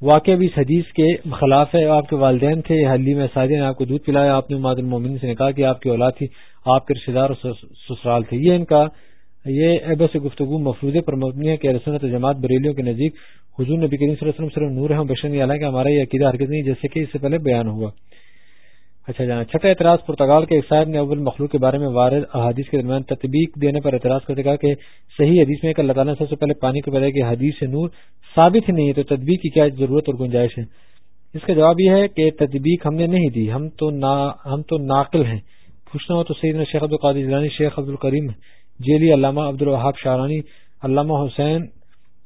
واقع بھی اس حدیث کے خلاف ہے۔ آپ کے والدین تھے حلی میں نے آپ کو دودھ پلایا، آپ نے ماد المومن سے نے کہا کہ آپ کی اولاد تھی، آپ کے رشتے دار سسرال تھے۔ یہ ان کا یہ ایب سے گفتگو مفروضے پر مبنی ہے کہ رسنت جماعت بریلیوں کے نزدیک حضور نبی کریم صلی اللہ علیہ وسلم صرف نور ہے بشر نہیں، حالانکہ ہمارا یہ عقیدہ حرکت نہیں، جیسے کہ اس سے پہلے بیان ہوا۔ اچھا جانا، چھٹا اعتراض پرتگال کے صاحب نے اول مخلوق کے بارے میں وارد احادیث کے درمیان تطبیق دینے پر اعتراض کرتے کہا کہ صحیح حدیث میں کہ اللہ تعالیٰ نے سب سے پہلے پانی کو پیدا کیا حدیث سے نور ثابت ہی نہیں ہے، تو تدبیق کی کیا ضرورت اور گنجائش ہے؟ اس کا جواب یہ ہے کہ تدبیق ہم نے نہیں دی، ہم تو نا، ہم تو ناقل ہیں۔ پوچھنا ہو تو سیدنا شیخ عبد القادی جلانی شیخ عبد الکریم جیلی علامہ عبد الوہاب شارانی، علامہ حسین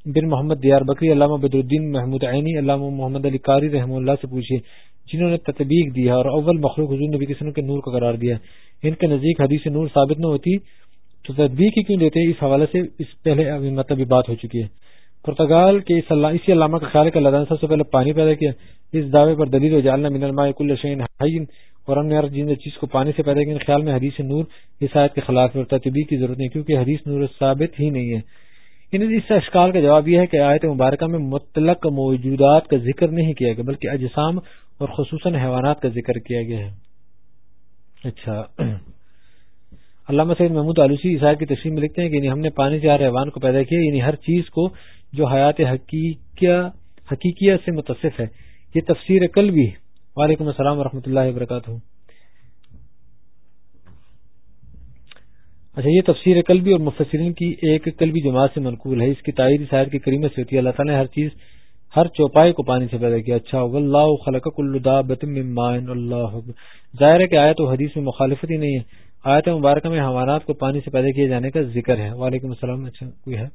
بن محمد دیار بکری، علامہ بدر الدین محمود عینی، علامہ محمد علی قاری رحم اللہ سے پوچھیے جنہوں نے تطبیق دیا اور اول مخلوق حضور نبی کے کے نور کو قرار دیا ان کے نزدیک حدیث نور ثابت نہ ہوتی تو تدبیر کی کیوں دیتے اس حوالے سے اس پہلے مطلب بات ہو چکی ہے۔ پرتگال کے اس اللہ، اسی علامہ کا خیال ہے کہ اللہ تعالیٰ سب سے پہلے پانی پیدا کیا۔ اس دعوے پر دلیل و جالنا من الماء کل شعین حین اور ہم نے ہر جن چیز کو پانی سے پیدا کیا خیال میں حدیث نور اس آیت کے خلاف اور ترتیبی کی ضرورت نہیں، کیونکہ حدیث نور ثابت ہی نہیں ہے۔ ان اس اشکال کا جواب یہ ہے کہ آیت مبارکہ میں مطلق موجودات کا ذکر نہیں کیا گیا، بلکہ اجسام اور خصوصاً حیوانات کا ذکر کیا گیا ہے۔ اچھا۔ علامہ سید محمود آلوسی اس آیت کی تشریح میں لکھتے ہیں کہ یعنی ہم نے پانی سے ہر حیوان کو پیدا کیا یعنی ہر چیز کو جو حیات حقیقیت سے متصف ہے۔ یہ تفسیر کل بھی وعلیکم السلام ورحمۃ اللہ وبرکاتہ۔ اچھا یہ تفسیر قلبی اور مفسرین کی ایک قلبی جماعت سے منقول ہے۔ اس کی تائید شاید کی کریمت سے ہوتی ہے اللہ تعالیٰ نے ہر چیز، ہر چوپائے کو پانی سے پیدا کیا۔ اچھا واللہ خلق کل دابت من مائن اللہ۔ ظاہر ہے کہ آیت و حدیث میں مخالفت ہی نہیں ہے۔ آیت مبارکہ میں حوانات کو پانی سے پیدا کیے جانے کا ذکر ہے۔ وعلیکم السلام اچھا کوئی ہے؟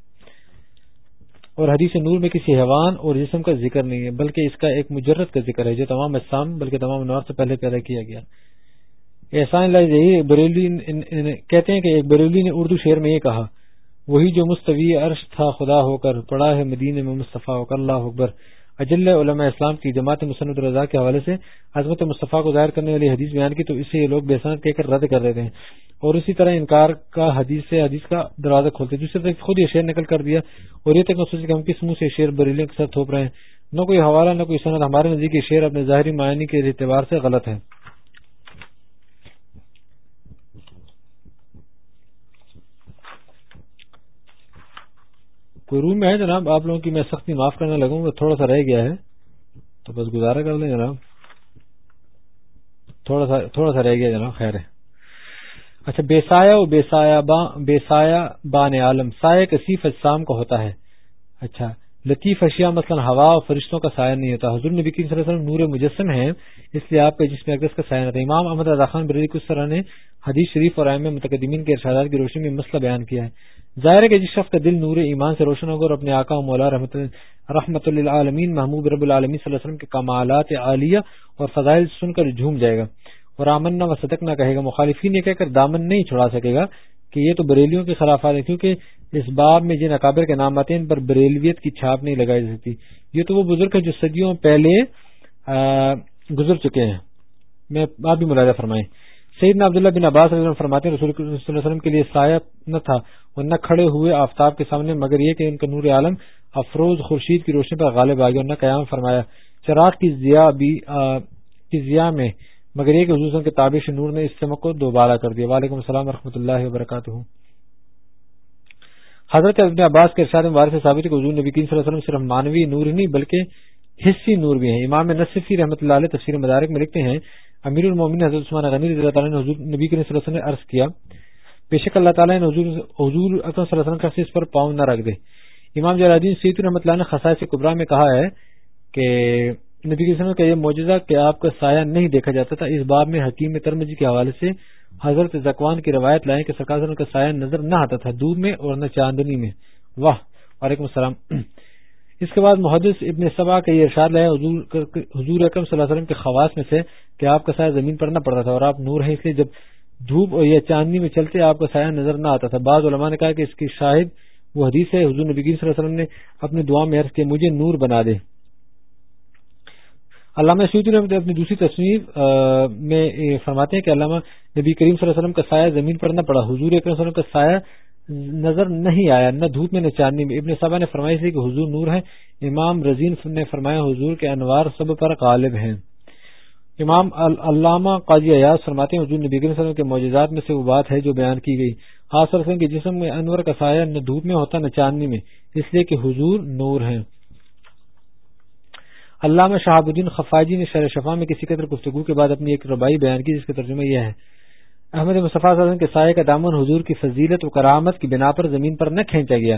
اور حدیث نور میں کسی حیوان اور جسم کا ذکر نہیں ہے، بلکہ اس کا ایک مجرد کا ذکر ہے، جو تمام اسلام بلکہ تمام انوار سے پہلے پیدا کیا گیا۔ احسان یہی بریلی کہتے ہیں کہ ایک بریلی نے اردو شعر میں یہ کہا، وہی جو مستوی عرش تھا خدا ہو کر، پڑا ہے مدینے میں مصطفیٰ ہو کر، اللہ اکبر۔ اجل علماء اسلام کی جماعت مسند رضا کے حوالے سے عظمت مصطفیٰ کو ظاہر کرنے والی حدیث بیان کی تو اسے یہ لوگ بے صنعت کہہ کر رد کر دیتے ہیں۔ اور اسی طرح انکار کا حدیث سے حدیث کا دروازہ کھولتے دوسرے طرف خود یہ شعر نکل کر دیا اور یہ تک محسوس کہ ہم کس منہ سے شعر بریلے کے ساتھ تھوپ رہے ہیں۔ نہ کوئی حوالہ، نہ کوئی صنعت ہمارے نزدیک یہ شعر اپنے ظاہری معنی کے اعتبار سے غلط ہے۔ کوئی روم میں ہے جناب؟ آپ لوگوں کی میں سختی معاف کرنے لگوں گا، تھوڑا سا رہ گیا ہے۔ تو بس گزارا کر لیں جناب۔ تھوڑا سا تھوڑا سا رہ گیا جناب، خیر ہے۔ اچھا بے سایہ بے سایہ با بے سایہ بان عالم۔ سایہ کسیف اجسام کا ہوتا ہے۔ اچھا لطیف اشیاء مثلا ہوا اور فرشتوں کا سایہ نہیں ہوتا۔ حضور نبی صلی اللہ علیہ وسلم نور مجسم ہے اس لیے آپ کے جس میں اگست کا سایہ نہیں امام احمد رضا خان بریلی کس طرح نے حدیث شریف اور ایم متقدمین کے ارشادات کی روشنی میں مسئلہ بیان کیا ہے۔ ظاہر ہے کہ جس شخص کا دل نور ایمان سے روشن ہوگا اور اپنے آقا و مولا رحمت اللہ محمود رب العالمین صلی اللہ علیہ وسلم کے کمالات عالیہ اور فضائل سن کر جھوم جائے گا۔ اور آمن و صدق نہ کہے گا۔ مخالفین یہ کہہ کر دامن نہیں چھڑا سکے گا کہ یہ تو بریلیوں کے خلافات ہیں، کیونکہ اس باب میں جن اکابر کے نام آتے ہیں ان پر بریلویت کی چھاپ نہیں لگائی سکتی۔ یہ تو وہ بزرگ ہیں جو صدیوں پہلے گزر چکے ہیں۔ میں آپ بھی ملاحظہ فرمائیں۔ سیدنا عبداللہ بن عباس رضی اللہ فرماتے ہیں، رسول صلی اللہ علیہ وسلم کے لیے سایہ نہ تھا اور نہ کھڑے ہوئے آفتاب کے سامنے، مگر یہ کہ ان کا نور عالم افروز خورشید کی روشنی پر غالب آ گیا اور نہ قیام فرمایا۔ چراغ کی ضیا بھی کی ضیا میں، مگر یہ کہ حضور کے تابش نور نے اس چمک کو دوبارہ کر دیا۔ وعلیکم السلام ورحمۃ اللہ وبرکاتہ۔ حضرت ابن عباس کے ارشاد مبارک سے ثابت کہ حضور نبی کریم صلی اللہ علیہ وسلم صرف مانوی نور ہی نہیں، بلکہ حصی نور بھی ہیں۔ امام نصفی رحمۃ اللہ علیہ تفسیر مدارک میں لکھتے ہیں امیر المومن حضرت عثمان غنی رضی اللہ تعالیٰ نے حضور نبی کریم صلی اللہ علیہ وسلم نے عرض کیا، بے شک اللہ تعالیٰ نے حضور حضور اکرم صلی اللہ علیہ وسلم کا اس پر پاؤں نہ رکھ دے۔ امام جلالدین سیت رحمۃ اللہ نے خسائے سے قبرا میں کہا ہے کہ نبی صلی علیہ وسلم کا یہ معجزہ کہ آپ کا سایہ نہیں دیکھا جاتا تھا، اس باب میں حکیم ترمجی کے حوالے سے حضرت زکوان کی روایت لائیں کہ سرکار کا سایہ نظر نہ آتا تھا دودھ میں اور نہ چاندنی میں۔ واہ، وعلیکم السلام۔ اس کے بعد محدث ابن صبا کا یہ ارشاد ہے، حضور اکرم صلی اللہ علیہ وسلم کے خواص میں سے کہ آپ کا سایہ زمین پر نہ پڑتا تھا اور آپ نور ہیں، اس لیے جب دھوپ یا چاندنی میں چلتے آپ کا سایہ نظر نہ آتا تھا۔ بعض علماء نے کہا کہ اس کی شاہد وہ حدیث ہے، حضور نبی صلی اللہ علیہ وسلم نے اپنی دعا میں عرض کیا، مجھے نور بنا دے۔ علامہ سعید نے اپنی دوسری تصویر میں فرماتے ہیں کہ علامہ نبی کریم صلی اللہ علیہ وسلم کا سایہ زمین پر نہ پڑا، حضور اکرم صلی اللہ علیہ وسلم کا سایہ نظر نہیں آیا، نہ دھوپ میں، نہ چاندنی میں۔ ابن صبا نے فرمائی تھی کہ حضور نور ہے امام رضین نے فرمایا حضور کے انوار سب پر غالب ہیں۔ امام علامہ قاضی ایاز فرماتے ہیں، حضور نبی صلی اللہ علیہ وسلم کے معجزات میں سے وہ بات ہے جو بیان کی گئی۔ خاص طور سے جسم میں انور کا سایہ نہ دھوپ میں ہوتا، نہ چاندنی میں۔ اس لیے کہ حضور نور ہیں۔ علامہ شہاب الدین خفاجی نے شر شفا میں کسی قدر گفتگو کے بعد اپنی ایک ربائی بیان کی، جس کا ترجمہ یہ ہے۔ احمد مصطفیٰ کے سائے کا دامن حضور کی فضیلت و کرامت کی بنا پر زمین پر نہ کھینچا گیا۔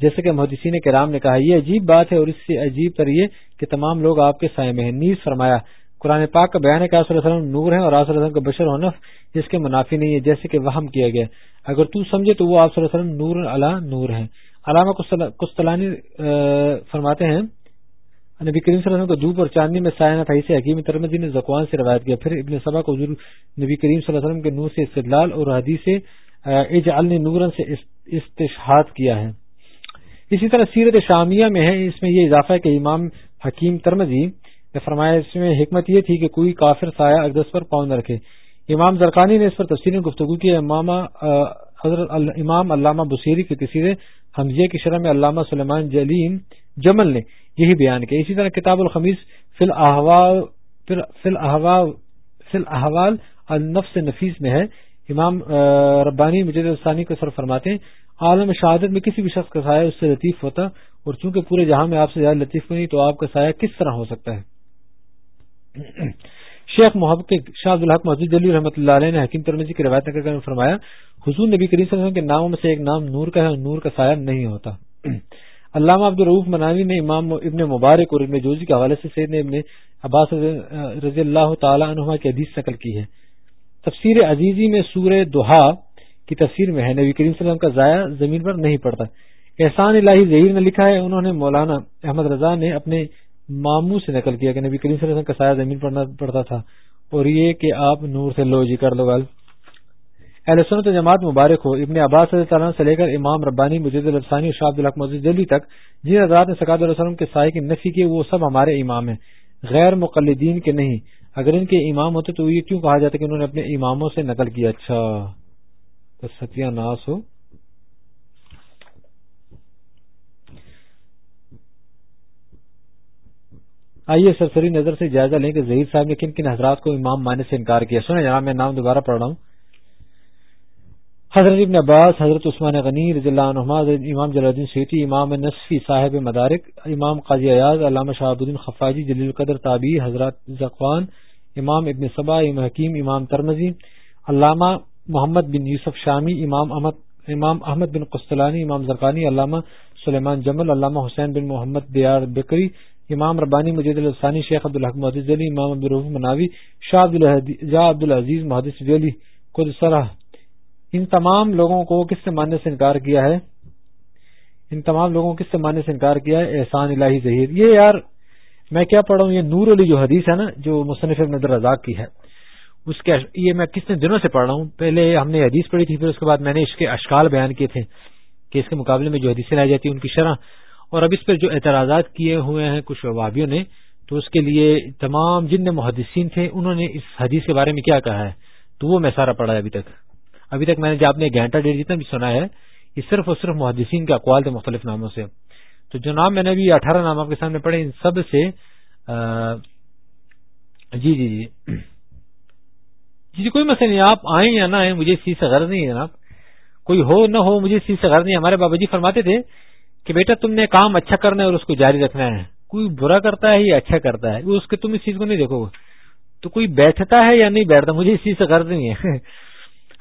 جیسے کہ محدثین کرام نے کہا، یہ عجیب بات ہے اور اس سے عجیب تر یہ کہ تمام لوگ آپ کے سائے میں ہیں۔ نیز فرمایا، قرآن پاک کا بیان ہے کہ آصر وسلم نور ہے اور آصر وسلم کا بشر ہونا جس کے منافی نہیں ہے جیسے کہ وہم کیا گیا۔ اگر تو سمجھے تو وہ آصر وسلم نور اللہ نور ہے علامہ کستلانی فرماتے ہیں نبی کریم صلی اللہ علیہ وسلم کو دھوپ اور چاندنی میں سایہ تھا، اسے حکیم ترمدی نے زکوان سے روایت کیا۔ پھر ابن صبا کو حضور نبی کریم صلی اللہ علیہ وسلم کے نور سے استدلال اور حدیث اجعلنی نورن سے استشہاد کیا ہے۔ اسی طرح سیرت شامیہ میں ہے، اس میں یہ اضافہ ہے کہ امام حکیم ترمزی نے فرمایا، اس میں حکمت یہ تھی کہ کوئی کافر سایہ اقدس پر پاؤں نہ رکھے۔ امام زرکانی نے اس پر تفصیل گفتگو کی۔ حضرت امام علامہ بصیری کی تصویر حمزیہ کی شرح میں علامہ سلیمان جلیم جمل نے۔ یہی بیان کیا۔ اسی طرح کتاب الخمیز فی الاحوال النفس نفیس میں ہے۔ امام ربانی مجد الثانی کو سر فرماتے ہیں، عالم شہادت میں کسی بھی شخص کا سایہ اس سے لطیف ہوتا اور چونکہ پورے جہاں میں آپ سے زیادہ لطیف نہیں، تو آپ کا سایہ کس طرح ہو سکتا ہے؟ شیخ محبت شاہ الحق مسجد علی رحمۃ اللہ علیہ نے حکیم ترمیزی کی روایت نگر میں فرمایا، حضور نبی کریم صلی اللہ علیہ وسلم کے ناموں میں سے ایک نام نور کا ہے اور نور کا سایہ نہیں ہوتا۔ علامہ عبد الروف نے امام ابن مبارک اور ابن جوزی کے حوالے سے سید نے ابن عباس رضی اللہ تعالی عنہ کی حدیث نقل کی ہے۔ تفسیر عزیزی میں سورہ دہا کی تفسیر میں ہے۔ نبی کریم صلی اللہ علیہ وسلم کا ضائع زمین پر نہیں پڑتا۔ احسان الہی ظہیر نے لکھا ہے، انہوں نے مولانا احمد رضا نے اپنے ماموں سے نقل کیا کہ نبی کریم صلی اللہ علیہ وسلم کا سایہ زمین پر پڑتا تھا۔ اور یہ کہ آپ نور سے لو جی کر دو گل۔ اہل سنت جماعت مبارک ہو، ابن عباس صلی اللہ سے لے کر امام ربانی مجید الفسانی اور شاہد الحق مسجد دلی تک، جن حضرات نے سکاد وسلم کے سائے کی نفی کی، وہ سب ہمارے امام ہیں۔ غیر مقلدین کے نہیں۔ اگر ان کے امام ہوتے تو یہ کیوں کہا جاتا کہ انہوں نے اپنے اماموں سے نقل کیا؟ اچھا۔ تو ستیہ ناس ہو۔ آئیے سرسری نظر سے جائزہ لیں کہ ظہیر صاحب نے کن کن حضرات کو امام مانے سے انکار کیا؟ سنیں جناب، میں نام دوبارہ پڑھ رہا ہوں۔ حضرت ابن عباس، حضرت عثمان غنی رضی اللہ عنہ امام جلال الدین سیتی امام نصفی صاحب مدارک، امام قاضی ایاز، علامہ شہاب الدین خفاجی، جلیل القدر تابی حضرت زقوان امام ابن صبا، امام حکیم، امام ترمزی علامہ محمد بن یوسف شامی، امام احمد امام احمد بن قسطلانی، امام زرقانی، علامہ سلیمان جمل، علامہ حسین بن محمد دیار بکری، امام ربانی مجید الفسانی شیخ عبدالحق محدث علی امام عبدالرف مناوی، شاہ عبد العزیز محدث علی خود سرح ان تمام لوگوں کو کس سے ماننے سے انکار کیا ہے؟ ان تمام لوگوں کو کس سے ماننے سے انکار کیا ہے؟ احسان الہی ظہیر۔ یہ یار، میں کیا پڑھا ہوں؟ یہ نور علی جو حدیث ہے نا، جو مصنف نظر رزاق کی ہے، اس کے یہ میں کتنے دنوں سے پڑھ رہا ہوں۔ پہلے ہم نے حدیث پڑھی تھی، پھر اس کے بعد میں نے اس کے اشکال بیان کیے تھے کہ اس کے مقابلے میں جو حدیثیں لائی جاتی ہیں ان کی شرح۔ اور اب اس پر جو اعتراضات کیے ہوئے ہیں کچھ وابیوں نے، تو اس کے لیے تمام جن محدثین تھے، انہوں نے اس حدیث کے بارے میں کیا کہا ہے؟ تو وہ میں سارا پڑھا ہے ابھی تک۔ ابھی تک میں نے جو آپ نے گھنٹہ ڈیڑھ جتنا بھی سنا ہے، یہ صرف اور صرف محدثین کے اقوال تھے مختلف ناموں سے۔ تو جو نام میں نے ابھی اٹھارہ نام آپ کے سامنے پڑھے، ان سب سے جی،, جی جی جی۔ جی کوئی مسئلہ نہیں، آپ آئیں یا نہ آئیں، مجھے اس چیز سے غرض نہیں ہے جناب۔ کوئی ہو، نہ ہو، مجھے اس چیز سے غرض نہیں ہمارے بابا جی فرماتے تھے کہ بیٹا تم نے کام اچھا کرنا ہے اور اس کو جاری رکھنا ہے۔ کوئی برا کرتا ہے یا اچھا کرتا ہے اس کے تم اس چیز کو نہیں دیکھو تو کوئی بیٹھتا ہے یا نہیں بیٹھتا، مجھے اس چیز سے غرض نہیں ہے۔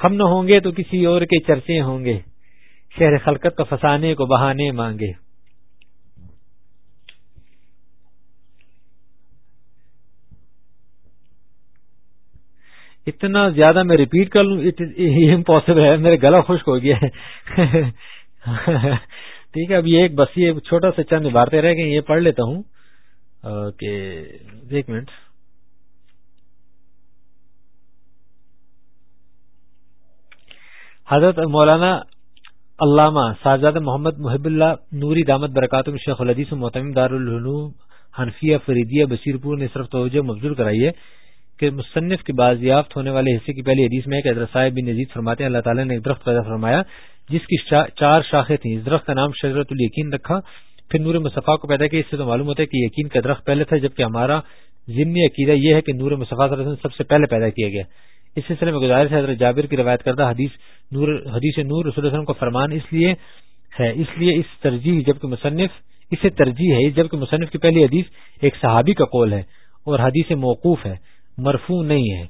ہم نہ ہوں گے تو کسی اور کے چرچے ہوں گے۔ شہر خلقت کو فسانے کو بہانے مانگے۔ اتنا زیادہ میں ریپیٹ کر لوں امپاسبل ہے میرے گلا خشک ہو گیا۔ ہے ٹھیک ہے، اب یہ ایک بس، یہ چھوٹا سا چند عبارتیں رہ گئی یہ پڑھ لیتا ہوں۔ کہ، ایک منٹ۔ حضرت مولانا علامہ ساجاد محمد محب اللہ نوری دامت برکاتم شیخ الحدیث محتم دارالعلوم حنفیہ فریدیہ بشیر پور نے صرف توجہ مبزور کرائی ہے کہ مصنف کے بازیافت ہونے والے حصے کی پہلی حدیث میں حدرت صاحب بن نزید فرماتے ہیں، اللہ تعالیٰ نے ایک درخت پیدا فرمایا، جس کی چار شاخیں تھیں۔ اس درخت کا نام شجرت الیقین رکھا۔ پھر نور مصفا کو پیدا کیا۔ اس سے تو معلوم ہوتا ہے کہ یقین کا درخت پہلے تھا، جبکہ ہمارا ضمنی عقیدہ یہ ہے کہ نور مصفا سب سے پہلے پیدا کیا گیا۔ اس سلسلے میں گزارش ہے، حضرت جابر کی روایت کردہ حدیث نور حدیث نور رسول وسلم کا فرمان اس لیے ہے، اس لیے اس ترجیح جبکہ مصنف اسے ترجیح ہے، جبکہ مصنف کی پہلی حدیث ایک صحابی کا قول ہے اور حدیث موقوف ہے مرفو نہیں ہے۔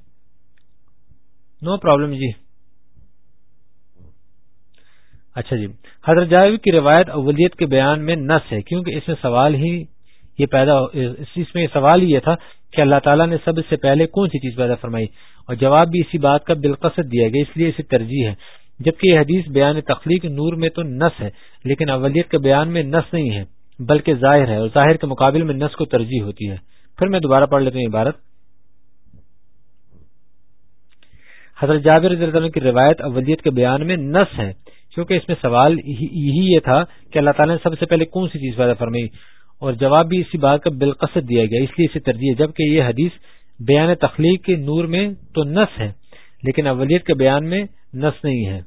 نو پرابلم جی۔ اچھا جی۔ حضرت جاوی کی روایت اولیت کے بیان میں نس ہے، کیونکہ اس میں سوال ہی یہ پیدا اس میں سوال ہی یہ تھا کہ اللہ تعالیٰ نے سب سے پہلے کون سی چیز پیدا فرمائی؟ اور جواب بھی اسی بات کا بالقصد دیا گیا، اس لیے اسے ترجیح ہے۔ جبکہ یہ حدیث بیان تخلیق نور میں تو نس ہے، لیکن اولیت کے بیان میں نس نہیں ہے، بلکہ ظاہر ہے، اور ظاہر کے مقابل میں نس کو ترجیح ہوتی ہے۔ پھر میں دوبارہ پڑھ لیتا ہوں عبارت۔ حضرت جابر رضی اللہ عنہ کی روایت اولیت کے بیان میں نس ہے کیونکہ اس میں سوال یہی یہ تھا کہ اللہ تعالیٰ نے سب سے پہلے کون سی چیز پیدا فرمائی؟ اور جواب بھی اسی بات کا بالقصد دیا گیا، اس لیے اسے ترجیح جبکہ یہ حدیث بیان تخلیق کے نور میں تو نس ہے، لیکن اولیت کے بیان میں نس نہیں ہے،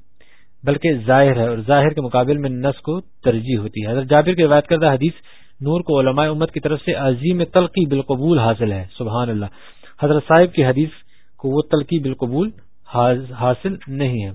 بلکہ ظاہر ہے، اور ظاہر کے مقابل میں نس کو ترجیح ہوتی ہے۔ حضرت جابر کی روایت کردہ حدیث نور کو علماء امت کی طرف سے عظیم تلقی بالقبول حاصل ہے۔ سبحان اللہ۔ حضرت صاحب کی حدیث کو وہ تلقی بالقبول حاصل نہیں ہے۔